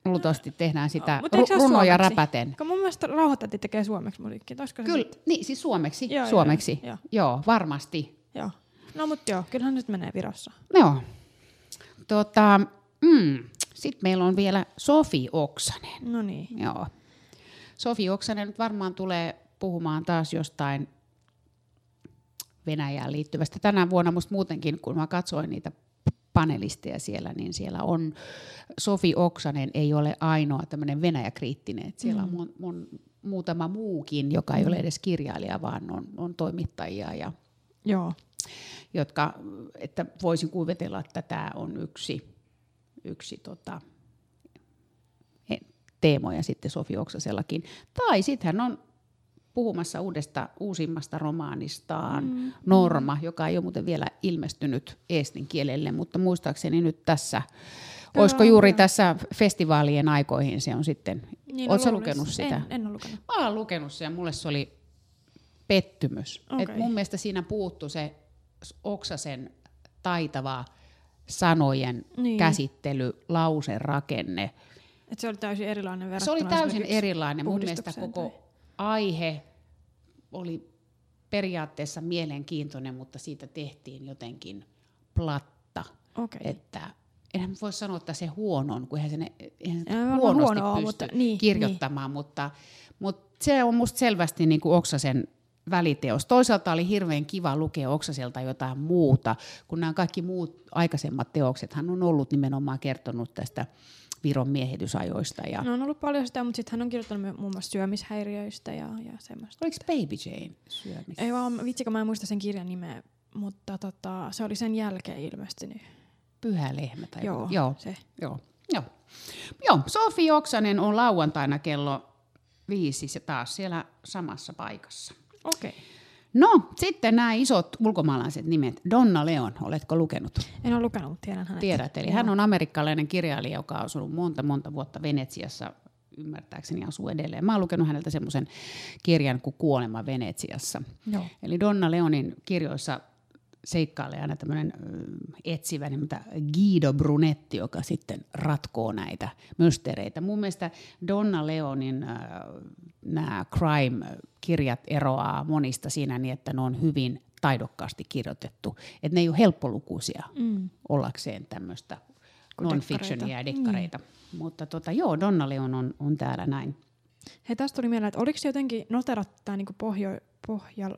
luultavasti tehdään sitä se ru- runoja suomeksi? räpäten. Kun mun mielestä Rauhatäti tekee suomeksi musiikkia. Se Kyllä, niin siis suomeksi, Joo, joo, suomeksi. joo, joo, varmasti. Joo. No mut joo, kyllähän nyt menee Virossa. Joo. Tota, mm, Sitten meillä on vielä Sofi Oksanen. No niin. Joo. Sofi Oksanen nyt varmaan tulee puhumaan taas jostain Venäjään liittyvästä. Tänä vuonna musta muutenkin, kun mä katsoin niitä panelisteja siellä, niin siellä on Sofi Oksanen ei ole ainoa tämmöinen Venäjäkriittinen. että Siellä on mun, mun, muutama muukin, joka ei ole edes kirjailija, vaan on, on toimittajia ja Joo. Jotka, että voisin kuvitella, että tämä on yksi, yksi tota, teemoja sitten Sofi Oksasellakin. Tai sitten hän on puhumassa uudesta, uusimmasta romaanistaan, mm. Norma, joka ei ole muuten vielä ilmestynyt eestin kielelle, mutta muistaakseni nyt tässä, olisiko juuri tässä festivaalien aikoihin se on sitten, Niin, Oletko no, lukenut sitä? En, en ole lukenut. Mä oon lukenut sen ja mulle se oli pettymys. Okei. Et mun mielestä siinä puuttu se Oksasen taitava sanojen Niin. niin. käsittely, lauserakenne. Et se oli täysin erilainen Se verrattuna oli täysin erilainen. Mun mielestä koko tai- aihe oli periaatteessa mielenkiintoinen, mutta siitä tehtiin jotenkin platta. Okei. Että enhän voi sanoa, että se huono on, kun eihän se, eihän se huonosti huonoa, pysty mutta niin, kirjoittamaan, mutta, mutta se on musta selvästi niin kuin Oksasen väliteos. Toisaalta oli hirveän kiva lukea Oksaselta jotain muuta, kun nämä kaikki muut aikaisemmat teokset, hän on ollut nimenomaan kertonut tästä Viron miehitysajoista. Ja... No on ollut paljon sitä, mutta sitten hän on kirjoittanut muun muassa syömishäiriöistä ja, ja semmoista. Oliko Baby Jane syömistä? Ei vaan, vitsikö mä en muista sen kirjan nimeä, mutta tota, se oli sen jälkeen ilmestynyt. Pyhä lehmä tai Joo. Joo. se. Joo. Joo. Joo. Sofi Oksanen on lauantaina kello viisi se taas siellä samassa paikassa. Okei. Okay. No, sitten nämä isot ulkomaalaiset nimet. Donna Leon, oletko lukenut? En ole lukenut, mutta tiedän hänet. Tiedät, eli Joo. hän on amerikkalainen kirjailija, joka on asunut monta monta vuotta Venetsiassa, ymmärtääkseni asuu edelleen. Mä oon lukenut häneltä semmoisen kirjan kuin Kuolema Venetsiassa. Joo. Eli Donna Leonin kirjoissa seikkailee aina tämmöinen etsivä nimeltä Guido Brunetti, joka sitten ratkoo näitä mysteereitä. Mun mielestä Donna Leonin äh, nämä crime-kirjat eroaa monista siinä niin, että ne on hyvin taidokkaasti kirjoitettu. Että ne ei ole helppolukuisia mm. ollakseen tämmöistä non-fictionia ja dekkareita. dekkareita. Mm. Mutta tota, joo, Donna Leon on, on täällä näin. Hei, tästä tuli mieleen, että oliko se jotenkin noterattu tämä niinku pohjo, pohjal,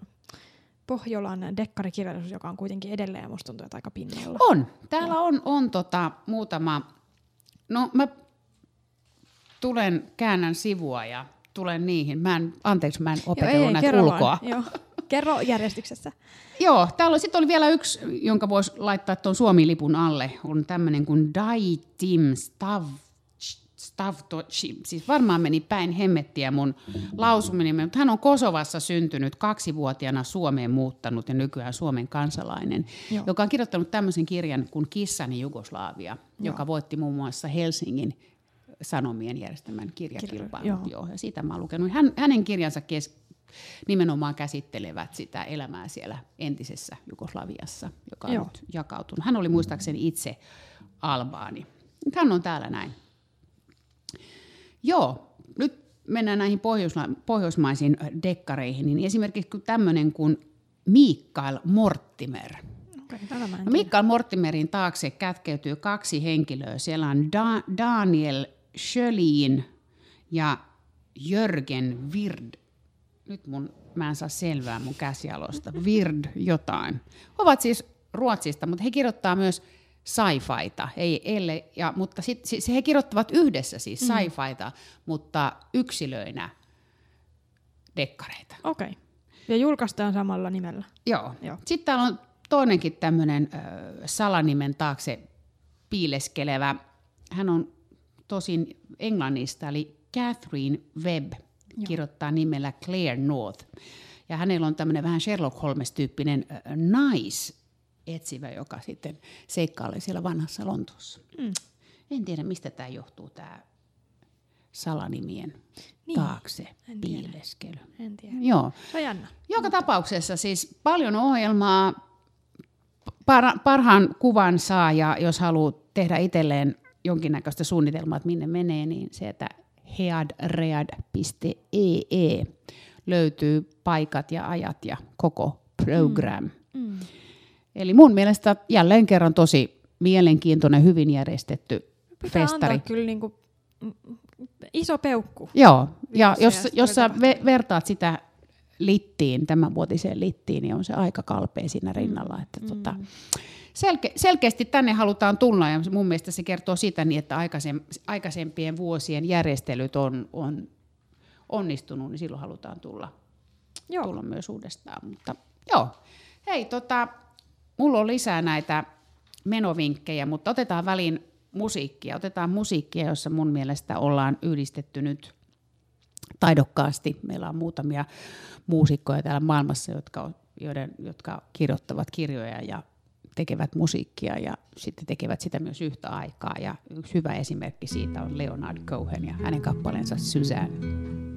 Pohjolan dekkarikirjallisuus, joka on kuitenkin edelleen ja musta tuntuu, aika pinnalla. On. Täällä on, on tota, muutama... No mä tulen, käännän sivua ja tulen niihin. Mä en, anteeksi, mä en opetellut näitä kerro ulkoa. Vaan. Joo. Kerro järjestyksessä. Joo, täällä oli, sitten oli vielä yksi, jonka voisi laittaa tuon Suomi-lipun alle. On tämmöinen kuin Dai Tim Stav, Stavtoci. Siis varmaan meni päin hemmettiä mun lausuminen, mutta hän on Kosovassa syntynyt, kaksivuotiaana Suomeen muuttanut ja nykyään Suomen kansalainen, Joo. joka on kirjoittanut tämmöisen kirjan kuin Kissani Jugoslavia, joka voitti muun muassa Helsingin Sanomien järjestämän kirjakilpailun. Joo. Joo, ja siitä mä oon lukenut. Hän, hänen kirjansa kes, nimenomaan käsittelevät sitä elämää siellä entisessä Jugoslaviassa, joka on Joo. nyt jakautunut. Hän oli muistaakseni itse albaani. Hän on täällä näin. Joo, nyt mennään näihin pohjoisla- pohjoismaisiin äh, dekkareihin, niin esimerkiksi tämmöinen kuin Mikael Mortimer. En No. Mikael Mortimerin taakse kätkeytyy kaksi henkilöä. Siellä on da- Daniel Schölin ja Jörgen Vird. Nyt mun, mä en saa selvää mun käsialosta. Vird jotain. Ovat siis Ruotsista, mutta he kirjoittaa myös sci-fita, ei elle, ja, mutta sit, siis he kirjoittavat yhdessä siis Mm. sci-fita, mutta yksilöinä dekkareita. Okei. Ja julkaistaan samalla nimellä. Joo. Joo. Sitten täällä on toinenkin tämmöinen äh, salanimen taakse piileskelevä. Hän on tosin englannista, eli Catherine Webb kirjoittaa nimellä Claire North. Ja hänellä on tämmöinen vähän Sherlock Holmes-tyyppinen äh, naisetsivä, joka sitten seikkailee siellä vanhassa Lontoossa. Mm. En tiedä, mistä tämä johtuu, tämä salanimien Niin, taakse en tiedä. piileskely. En tiedä. Joo. Se on jännä. Joka tapauksessa siis paljon ohjelmaa. Par- parhaan kuvan saa ja jos haluaa tehdä itselleen jonkinnäköistä suunnitelmaa, että minne menee, niin se, että headread.ee E löytyy paikat ja ajat ja koko program. Mm. Eli mun mielestä jälleen kerran tosi mielenkiintoinen, hyvin järjestetty Pitää festari. antaa kyllä niinku, mm, iso peukku. Joo, ja jos, jos sä ve- vertaat sitä littiin, tämänvuotiseen littiin, niin on se aika kalpea siinä rinnalla. Mm. Että tota, selke- selkeästi tänne halutaan tulla, ja mun mielestä se kertoo siitä, niin että aikaisem- aikaisempien vuosien järjestelyt on, on onnistunut, niin silloin halutaan tulla, Joo. tulla myös uudestaan. Mutta joo, hei, tota, mulla on lisää näitä menovinkkejä, mutta otetaan väliin musiikkia. Otetaan musiikkia, jossa mun mielestä ollaan yhdistetty nyt taidokkaasti. Meillä on muutamia muusikkoja täällä maailmassa, jotka, on, joiden, jotka kirjoittavat kirjoja ja tekevät musiikkia ja sitten tekevät sitä myös yhtä aikaa. Ja yksi hyvä esimerkki siitä on Leonard Cohen ja hänen kappaleensa Suzanne.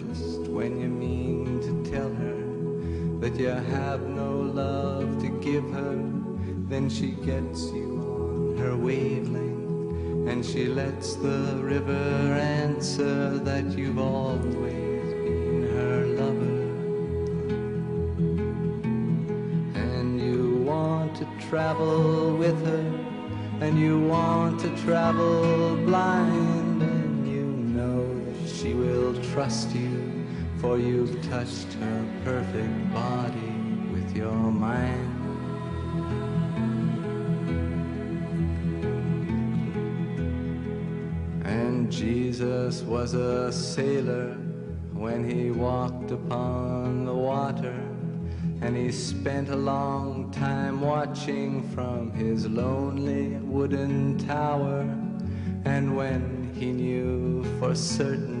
when you mean to tell her that you have no love to give her, then she gets you on her wavelength. And she lets the river answer that you've always been her lover. And you want to travel with her, and you want to travel blind, and you know that she will trust you, for you've touched her perfect body with your mind. And Jesus was a sailor when he walked upon the water. And he spent a long time watching from his lonely wooden tower. And when he knew for certain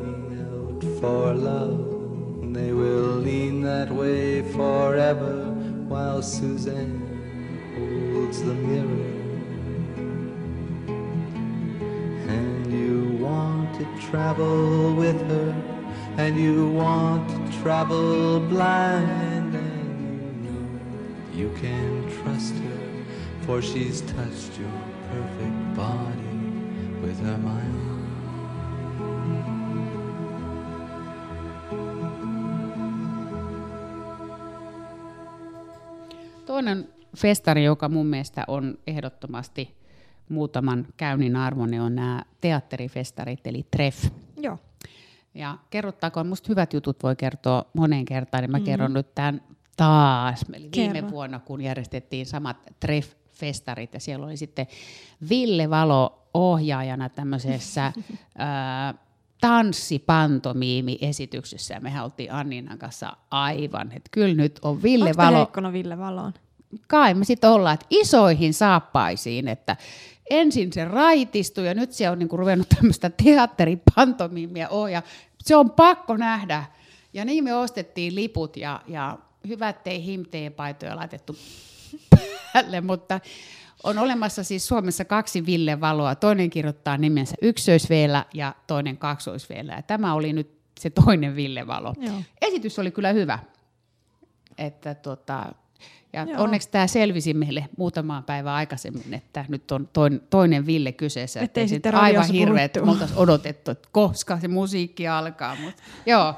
for love. They will lean that way forever while Suzanne holds the mirror. And you want to travel with her, and you want to travel blind, and you know you can trust her, for she's touched your perfect body with her mind. Toinen festari, joka mun mielestä on ehdottomasti muutaman käynnin arvoinen, on nämä teatterifestarit, eli TREF. Joo. Ja kerrottakoon, musta hyvät jutut voi kertoa moneen kertaan, niin mä mm. kerron nyt tämän taas. Eli viime Kerro. vuonna, kun järjestettiin samat TREF-festarit, ja siellä oli sitten Ville Valo ohjaajana tämmöisessä ää, tanssipantomiimi-esityksessä, ja mehän oltiin Anninan kanssa aivan, että kyllä nyt on Ville Onko Valo Ville Valoon? Kai me sitten ollaan, että isoihin saappaisiin, että ensin se raitistui ja nyt se on niinku ruvennut tämmöistä teatteripantomiimia ohjaa. Se on pakko nähdä. Ja niin me ostettiin liput ja, ja hyvä, ettei himtee-paitoja laitettu päälle, mutta on olemassa siis Suomessa kaksi Ville Valoa. Toinen kirjoittaa nimensä ykkösveellä ja toinen kaksoisveellä. Ja tämä oli nyt se toinen Ville Valo. Joo. Esitys oli kyllä hyvä. Että tota, ja Joo. onneksi tämä selvisi meille muutamaa päivää aikaisemmin, että nyt on toin, toinen Ville kyseessä. Ettei ettei sitten sit aivan hirveä, että me oltaisiin odotettu, että koska se musiikki alkaa. Mut, joo.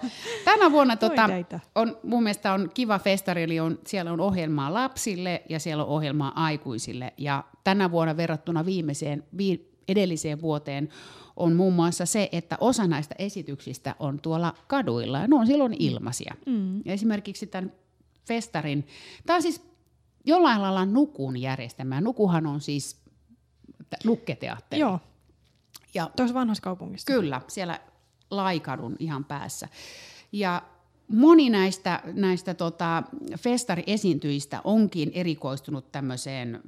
Tänä vuonna tota, on, mun mielestä on kiva festari, eli on, siellä on ohjelmaa lapsille ja siellä on ohjelmaa aikuisille. Ja tänä vuonna verrattuna viimeiseen, vi, edelliseen vuoteen on muun muassa se, että osa näistä esityksistä on tuolla kaduilla ja ne on silloin ilmaisia. Mm. Esimerkiksi tämän festarin, tämä on siis jollain lailla Nukun järjestämä. Nukuhan on siis nukketeatteri. Joo, Ja tuossa vanhassa kaupungissa. Kyllä, siellä Laikadun ihan päässä. Ja moni näistä, näistä tota, festariesiintyjistä onkin erikoistunut tämmöiseen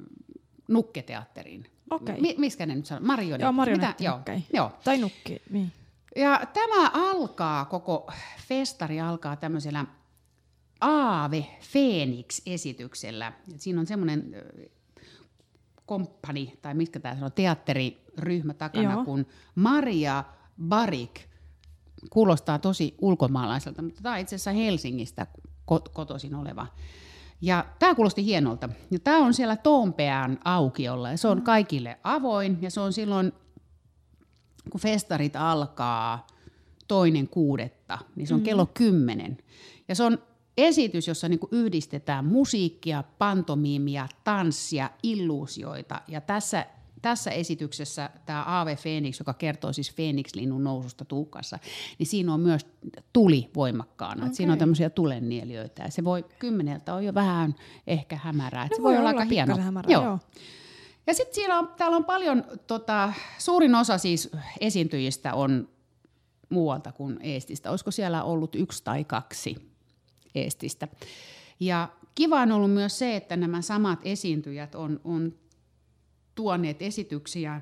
nukketeatteriin. Okei. Mi- miskä ne nyt sanoo? Marionetti. Joo, Mitä? marionetti. Joo. okei. Joo. Tai nukki. Niin. Ja tämä alkaa, koko festari alkaa tämmöisellä Aave Phoenix-esityksellä. Siinä on semmoinen komppani, tai mitkä tämä sanoo, teatteriryhmä takana, Joo. kun Maria Barik. Kuulostaa tosi ulkomaalaiselta, mutta tämä on itse asiassa Helsingistä ko- kotoisin oleva. Ja tämä kuulosti hienolta. Ja tämä on siellä Toompean aukiolla ja se on kaikille avoin ja se on silloin kun festarit alkaa toinen kuudetta, niin se on mm. kello kymmenen. Ja se on esitys, jossa niinku yhdistetään musiikkia, pantomiimia, tanssia, illuusioita. Ja tässä, tässä esityksessä tämä Aave Phoenix, joka kertoo siis Phoenix-linnun noususta tuhkassa, niin siinä on myös tuli voimakkaana. Okay. Siinä on tämmöisiä tulennielijöitä. Ja se voi kymmeneltä on jo vähän ehkä hämärää. Et No se voi, olla aika hieno. hämärää, joo. Ja sitten siellä on, täällä on paljon, tota, suurin osa siis esiintyjistä on muualta kuin Eestistä. Olisiko siellä ollut yksi tai kaksi Eestistä. Ja kiva on ollut myös se, että nämä samat esiintyjät on, on tuoneet esityksiä.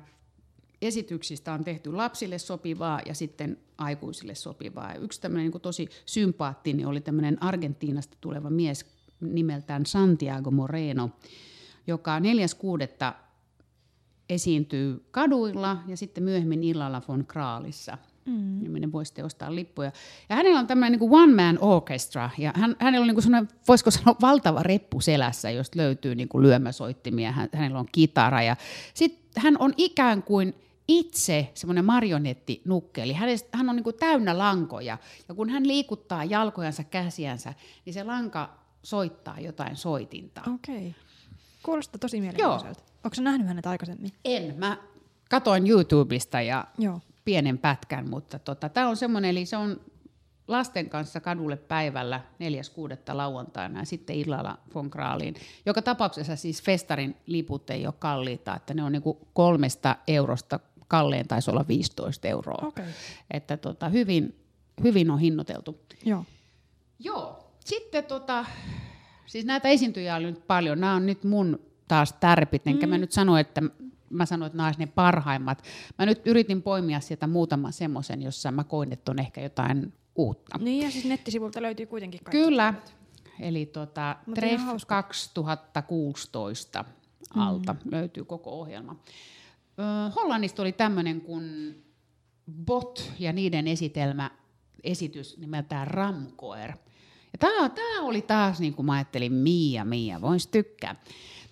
Esityksistä on tehty lapsille sopivaa ja sitten aikuisille sopivaa. Ja yksi tämmöinen niin tosi sympaattinen oli tämmöinen Argentiinasta tuleva mies nimeltään Santiago Moreno, joka 4.6. esiintyy kaduilla ja sitten myöhemmin illalla von Kraalissa. Mm. Minne voisitte ostaa lippuja. Ja hänellä on tämmöinen niin one man orchestra, ja hän, hänellä on niin kuin voisiko sanoa, valtava reppu selässä, josta löytyy niin kuin lyömäsoittimia, hän, hänellä on kitara, ja sitten hän on ikään kuin itse semmoinen marionettinukkeli. Hänestä, hän on niin kuin täynnä lankoja, ja kun hän liikuttaa jalkojansa, käsiänsä, niin se lanka soittaa jotain soitinta. Okei. Kuulostaa tosi mielenkiintoiselta. Onko nähnyt hänet aikaisemmin? En. Mä katoin YouTubesta ja Joo. Pienen pätkän, mutta tota, tämä on semmoinen, eli se on lasten kanssa kadulle päivällä 4.6. lauantaina ja sitten illalla von Kraaliin. Joka tapauksessa siis festarin liput ei ole kalliita, että ne on niinku kolmesta eurosta kalleen taisi olla 15 euroa. Okei. Että tota, hyvin, hyvin on hinnoiteltu. Joo. Joo, sitten tota, siis näitä esiintyjiä oli nyt paljon. Nämä on nyt mun taas tärpit, enkä mä nyt sano, että mä sanoin, että nämä ne parhaimmat. Mä nyt yritin poimia sieltä muutaman semmoisen, jossa mä koin, että on ehkä jotain uutta. Niin ja siis nettisivulta löytyy kuitenkin kaikki. Kyllä, eli tota, Mutta Treff ihan hauska. 2016 alta mm. löytyy koko ohjelma. Ö, Hollannista oli tämmöinen kuin Bot ja niiden esitelmä, esitys nimeltään Ramkoer. Ja tämä, tämä oli taas, niin kuin mä ajattelin, Mia, Mia, vois tykkää.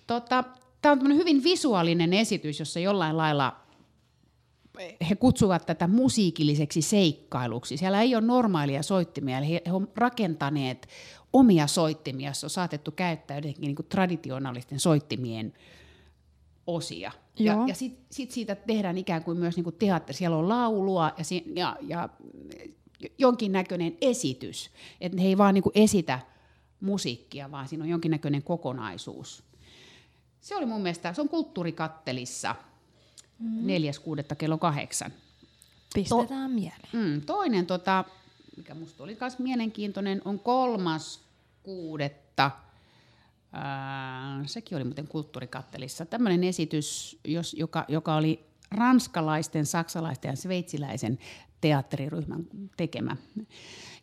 Tota, tämä on tämmöinen hyvin visuaalinen esitys, jossa jollain lailla he kutsuvat tätä musiikilliseksi seikkailuksi. Siellä ei ole normaalia soittimia, eli he, on rakentaneet omia soittimia, joissa on saatettu käyttää jotenkin niin kuin traditionaalisten soittimien osia. Ja, Joo. ja sitten sit siitä tehdään ikään kuin myös niin kuin teatteri. Siellä on laulua ja, si- ja, ja jonkinnäköinen esitys. Että he ei vaan niin kuin esitä musiikkia, vaan siinä on jonkinnäköinen kokonaisuus. Se oli mun mielestä, se on kulttuurikattelissa Mm. 4.6. kello kahdeksan. Pistetään mieleen. Mm, toinen, tota, mikä musta oli myös mielenkiintoinen, on kolmas kuudetta. Sekin oli muuten kulttuurikattelissa. Tämmöinen esitys, jos, joka, joka oli ranskalaisten, saksalaisten ja sveitsiläisen teatteriryhmän tekemä.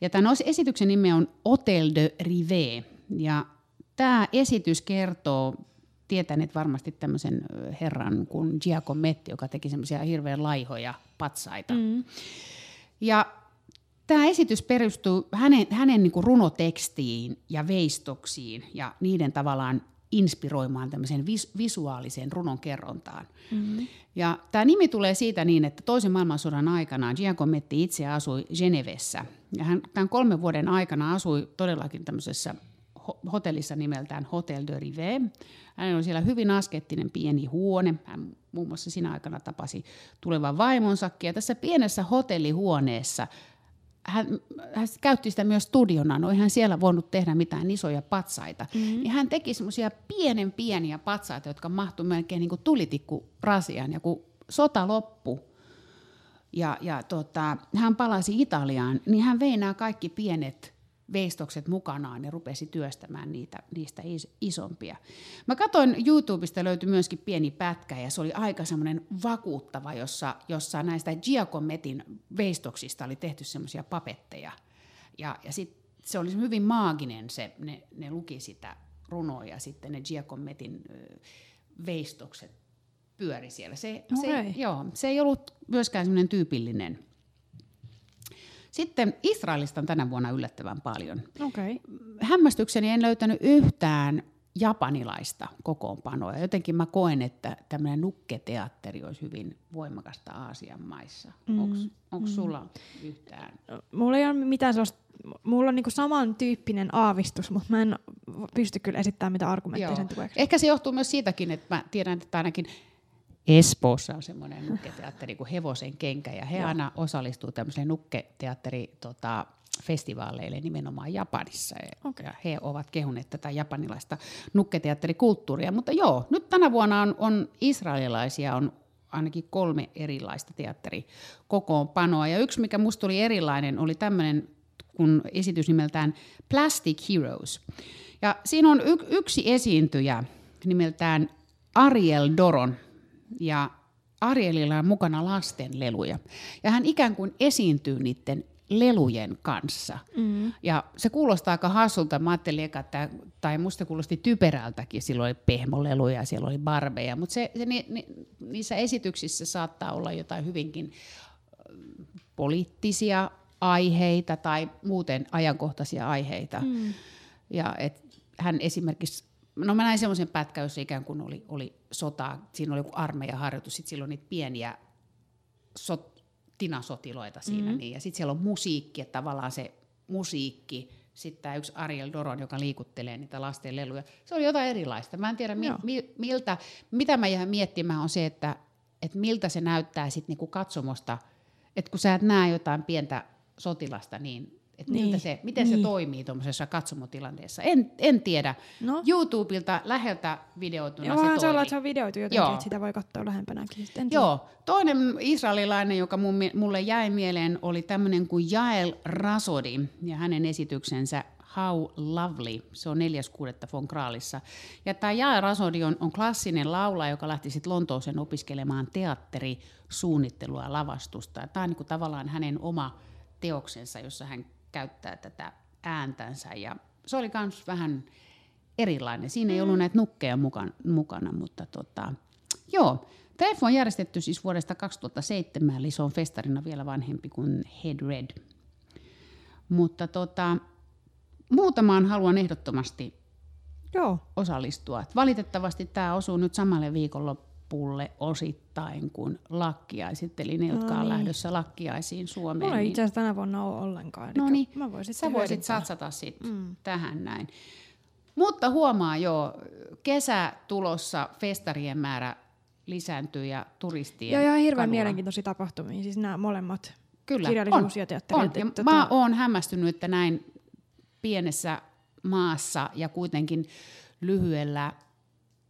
Ja tämän esityksen nimi on Hotel de Rive. Ja tämä esitys kertoo, tietäneet varmasti tämmöisen herran kuin Giacometti, joka teki semmoisia hirveän laihoja patsaita. Mm. Ja tämä esitys perustuu hänen, hänen niin runotekstiin ja veistoksiin ja niiden tavallaan inspiroimaan tämmöiseen vis, visuaaliseen runon kerrontaan. Mm-hmm. Ja tämä nimi tulee siitä niin, että toisen maailmansodan aikana Giacometti itse asui Genevessä. Ja hän tämän kolmen vuoden aikana asui todellakin tämmöisessä hotellissa nimeltään Hotel de Rive. Hänellä oli siellä hyvin askettinen pieni huone. Hän muun muassa siinä aikana tapasi tulevan vaimonsakin. Ja tässä pienessä hotellihuoneessa hän, hän käytti sitä myös studiona, no ei hän siellä voinut tehdä mitään isoja patsaita. Mm-hmm. Niin hän teki semmoisia pienen pieniä patsaita, jotka mahtuivat melkein niin kuin tulitikku rasiaan. Ja kun sota loppui ja, ja tota, hän palasi Italiaan, niin hän vei nämä kaikki pienet veistokset mukanaan ja rupesi työstämään niitä, niistä is, isompia. Mä katsoin YouTubesta löytyi myöskin pieni pätkä ja se oli aika semmoinen vakuuttava, jossa, jossa näistä Giacometin veistoksista oli tehty semmoisia papetteja. Ja, ja sit se oli hyvin maaginen, se, ne, ne luki sitä runoa ja sitten ne Giacometin veistokset pyöri siellä. Se, se, Okei. joo, se ei ollut myöskään semmoinen tyypillinen. Sitten Israelista on tänä vuonna yllättävän paljon. Okay. Hämmästykseni en löytänyt yhtään japanilaista kokoonpanoa. Jotenkin mä koen, että tämmöinen nukketeatteri olisi hyvin voimakasta Aasian maissa. Mm. Onko sulla yhtään? Mulla ei ole mitään sellaista, mulla on niinku samantyyppinen aavistus, mutta mä en pysty kyllä esittämään mitään argumentteja sen tueksi. Ehkä se johtuu myös siitäkin, että mä tiedän, että ainakin Espoossa on semmoinen nukketeatteri kuin Hevosen kenkä, ja he Joo. aina osallistuu tämmöiseen nukketeatteri tota, festivaaleille nimenomaan Japanissa. Ja- Okei. Ja he ovat kehuneet tätä japanilaista nukketeatterikulttuuria. Mutta joo, nyt tänä vuonna on, on israelilaisia, on ainakin kolme erilaista teatterikokoonpanoa. Ja yksi, mikä musta oli erilainen, oli tämmöinen kun esitys nimeltään Plastic Heroes. Ja siinä on y- yksi esiintyjä nimeltään Ariel Doron. Ja Arielilla on mukana lastenleluja. Ja hän ikään kuin esiintyy niiden lelujen kanssa. Mm. Ja se kuulostaa aika hassulta. Mä ajattelin eka, että, tai musta kuulosti typerältäkin. Silloin oli pehmoleluja ja siellä oli barbeja. Mutta se, se, ni, ni, niissä esityksissä saattaa olla jotain hyvinkin poliittisia aiheita tai muuten ajankohtaisia aiheita. Mm. Ja et hän esimerkiksi, no mä näin semmoisen pätkän, jossa ikään kuin oli, oli sota, siinä oli joku armeijaharjoitus, sitten silloin niitä pieniä sot, tinasotiloita siinä, mm. niin, ja sitten siellä on musiikki, että tavallaan se musiikki, sitten tämä yksi Ariel Doron, joka liikuttelee niitä lasten leluja, se oli jotain erilaista. Mä en tiedä, mi, mi, miltä, mitä mä jään miettimään on se, että, että miltä se näyttää sitten niinku katsomosta, että kun sä et näe jotain pientä sotilasta, niin että miltä Niin. se, miten niin. se toimii tuommoisessa katsomotilanteessa. En, en tiedä. No. YouTubeilta läheltä videoituna Joo, se toimii. että se on videoitu jotenkin, Joo. että sitä voi katsoa lähempänäkin. Sitten en tiedä. Joo. Toinen israelilainen, joka mun, mulle jäi mieleen, oli tämmöinen kuin Jael Rasodi ja hänen esityksensä How Lovely. Se on 4.6. von Kraalissa. Ja tämä Jael Rasodi on, on klassinen laulaja, joka lähti sitten Lontooseen opiskelemaan teatterisuunnittelua ja lavastusta. Tämä on niin tavallaan hänen oma teoksensa, jossa hän käyttää tätä ääntänsä. Ja se oli myös vähän erilainen. Siinä ei ollut näitä nukkeja mukana, mukana mutta tota, joo. TEF on järjestetty siis vuodesta 2007, eli se on festarina vielä vanhempi kuin Head Red. Mutta tota, muutamaan haluan ehdottomasti Joo. osallistua. Et valitettavasti tämä osuu nyt samalle viikonloppulle osittain kuin lakkiaiset, eli ne, jotka No on niin. lähdössä lakkiaisiin Suomeen. Mulla ei niin- itse asiassa tänä vuonna ole ollenkaan. No niin, mä voisin sä voisit hyödyntää. satsata sit mm. tähän näin. Mutta huomaa jo, kesä tulossa, festarien määrä lisääntyy ja turistien Joo, ihan hirveän kadulla. mielenkiintoisia tapahtumia. Siis nämä molemmat. Kyllä, kirjallisuus on, ja teatteri. on. Ja et- mä tota- oon hämmästynyt, että näin pienessä maassa ja kuitenkin lyhyellä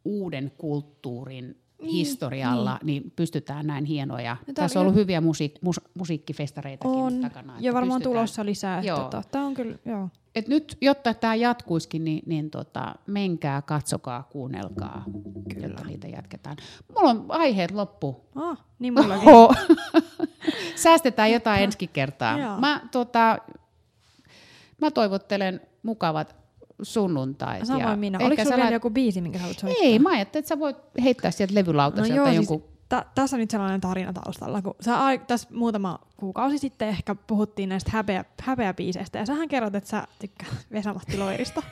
uuden kulttuurin Niin, historialla, niin. pystytään näin hienoja. tää Tässä on ollut hyviä musiik- mus- musiikkifestareitakin On. takana. Ja varmaan pystytään- tulossa lisää. Että Joo. tota, tää on kyllä, joo. Et nyt, jotta tämä jatkuisikin, niin, niin tota, menkää, katsokaa, kuunnelkaa, Kyllä. jotta niitä jatketaan. Mulla on aiheet loppu. Ah, niin mullakin. Oho. Säästetään jotain ensi kertaa. Joo. Mä, tota, mä toivottelen mukavat sunnuntait. Samoin ja minä. Oliko sulla vielä joku biisi, minkä haluat soittaa? Ei, mä ajattelin, että sä voit heittää sieltä levylautaselta No joo, jonkun... siis, tä- tässä on nyt sellainen tarina taustalla, kun sä ai- tässä muutama kuukausi sitten ehkä puhuttiin näistä häpeä, häpeäbiiseistä, ja sähän kerrot, että sä tykkäät Vesa-Matti Loirista.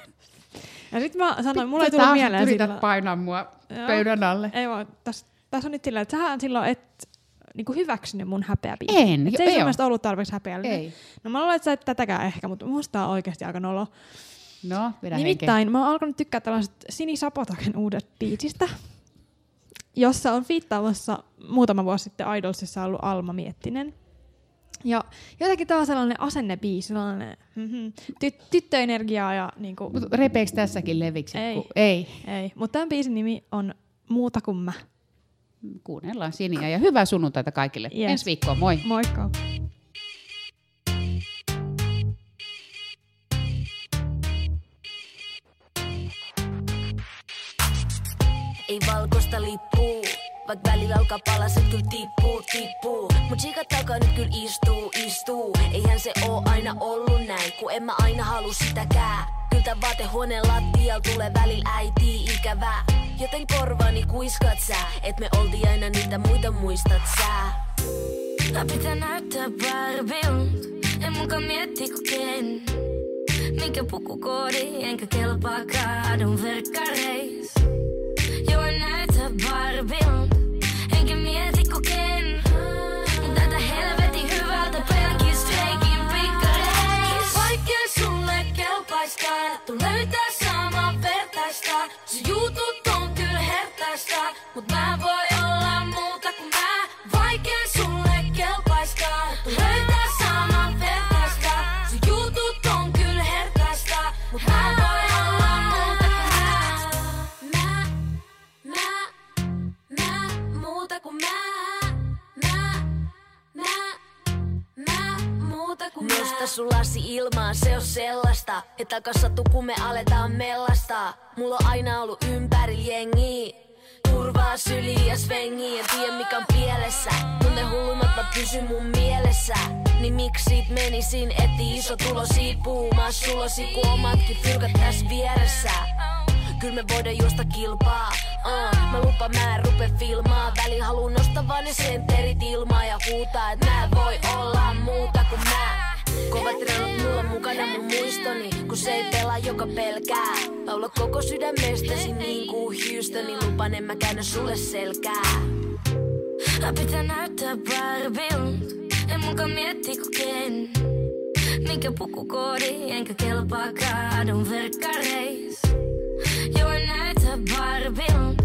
ja sitten mä sanoin, mulla ei tullut mieleen yrität sillä... painaa mua Joo. pöydän alle. Ei vaan, tässä, tässä on nyt silleen, että sähän silloin et niinku hyväksynyt mun häpeäbiisiä. En, Et se ei sun mielestä ollut tarpeeksi häpeällinen. Ei. No mä luulen, että sä et tätäkään ehkä, mutta musta tää on oikeasti aika nolo. No, vedä. Nimittäin mä oon alkanut tykkää tällaisesta Sini Sapotaken uudet biisistä, jossa on fiittaamassa muutama vuosi sitten Idolsissa ollut Alma Miettinen. Ja jotenkin tää on sellainen asennebiisi, sellainen mhm, ty- tyttöenergiaa ja niinku, Mut Repeekö tässäkin levikset? Ei. Kun, ei. ei. Mutta tämän biisin nimi on Muuta kuin mä. Kuunnellaan Siniä ja hyvää sunnuntaita kaikille. Yes. Ensi viikkoon, moi. Moikka! Ei valkoista lippuu. Vaik välillä alkaa palaset kyllä tippuu, tippuu. Mut sikat takaa nyt kyllä istuu, istuu. Eihän se oo aina ollut näin, kun en mä aina halu sitäkään. Kyllä tän vaatehuoneen lattial tulee välillä äiti ikävää. Joten korvaani kuiskat sä, et me oltiin aina niitä muita muistat sä. Mä pitää näyttää Barbilt, en muka mietti ku ken. Mikä pukukoodi, enkä kelpaa kaadun verkkareis. Joo, en näytä Barbilt, enkä mieti ku ken. Mut näytä helvetin hyvältä pelkin streikin pikkareis. Vaikea sulle kelpaiskaan, tu löytää saman vertaista. Sun jutut on kyllä hertaista, mut mä en sun lasi ilmaan, se on sellaista, että alkaa sattu kun me aletaan mellasta. Mulla on aina ollut ympäri jengi. Turvaa syliin ja svengiin, en tiedä mikä on pielessä. Mun ne hulluimmat mä pysyn mun mielessä. Niin miksi sit menisin eti iso tulosi puumaa sulosi, kun omatkin fyrkat tässä vieressä. Kyllä me voidaan juosta kilpaa uh, Mä lupa mä en rupe filmaa Väli haluun nostaa vaan ne sentterit ilmaa Ja huutaa et mä voi olla muuta kuin mä Kovat treenat mulla mukana mun muistoni Kun se ei pelaa joka pelkää Laula koko sydämestäsi niin kuin Houstoni Lupan en mä käännä sulle selkää pitää näyttää Barbilt, en muka mietti ku ken. Mikä pukukoodi, enkä kelpaa kaadun verkkareis. Joo, en näytä Barbilt,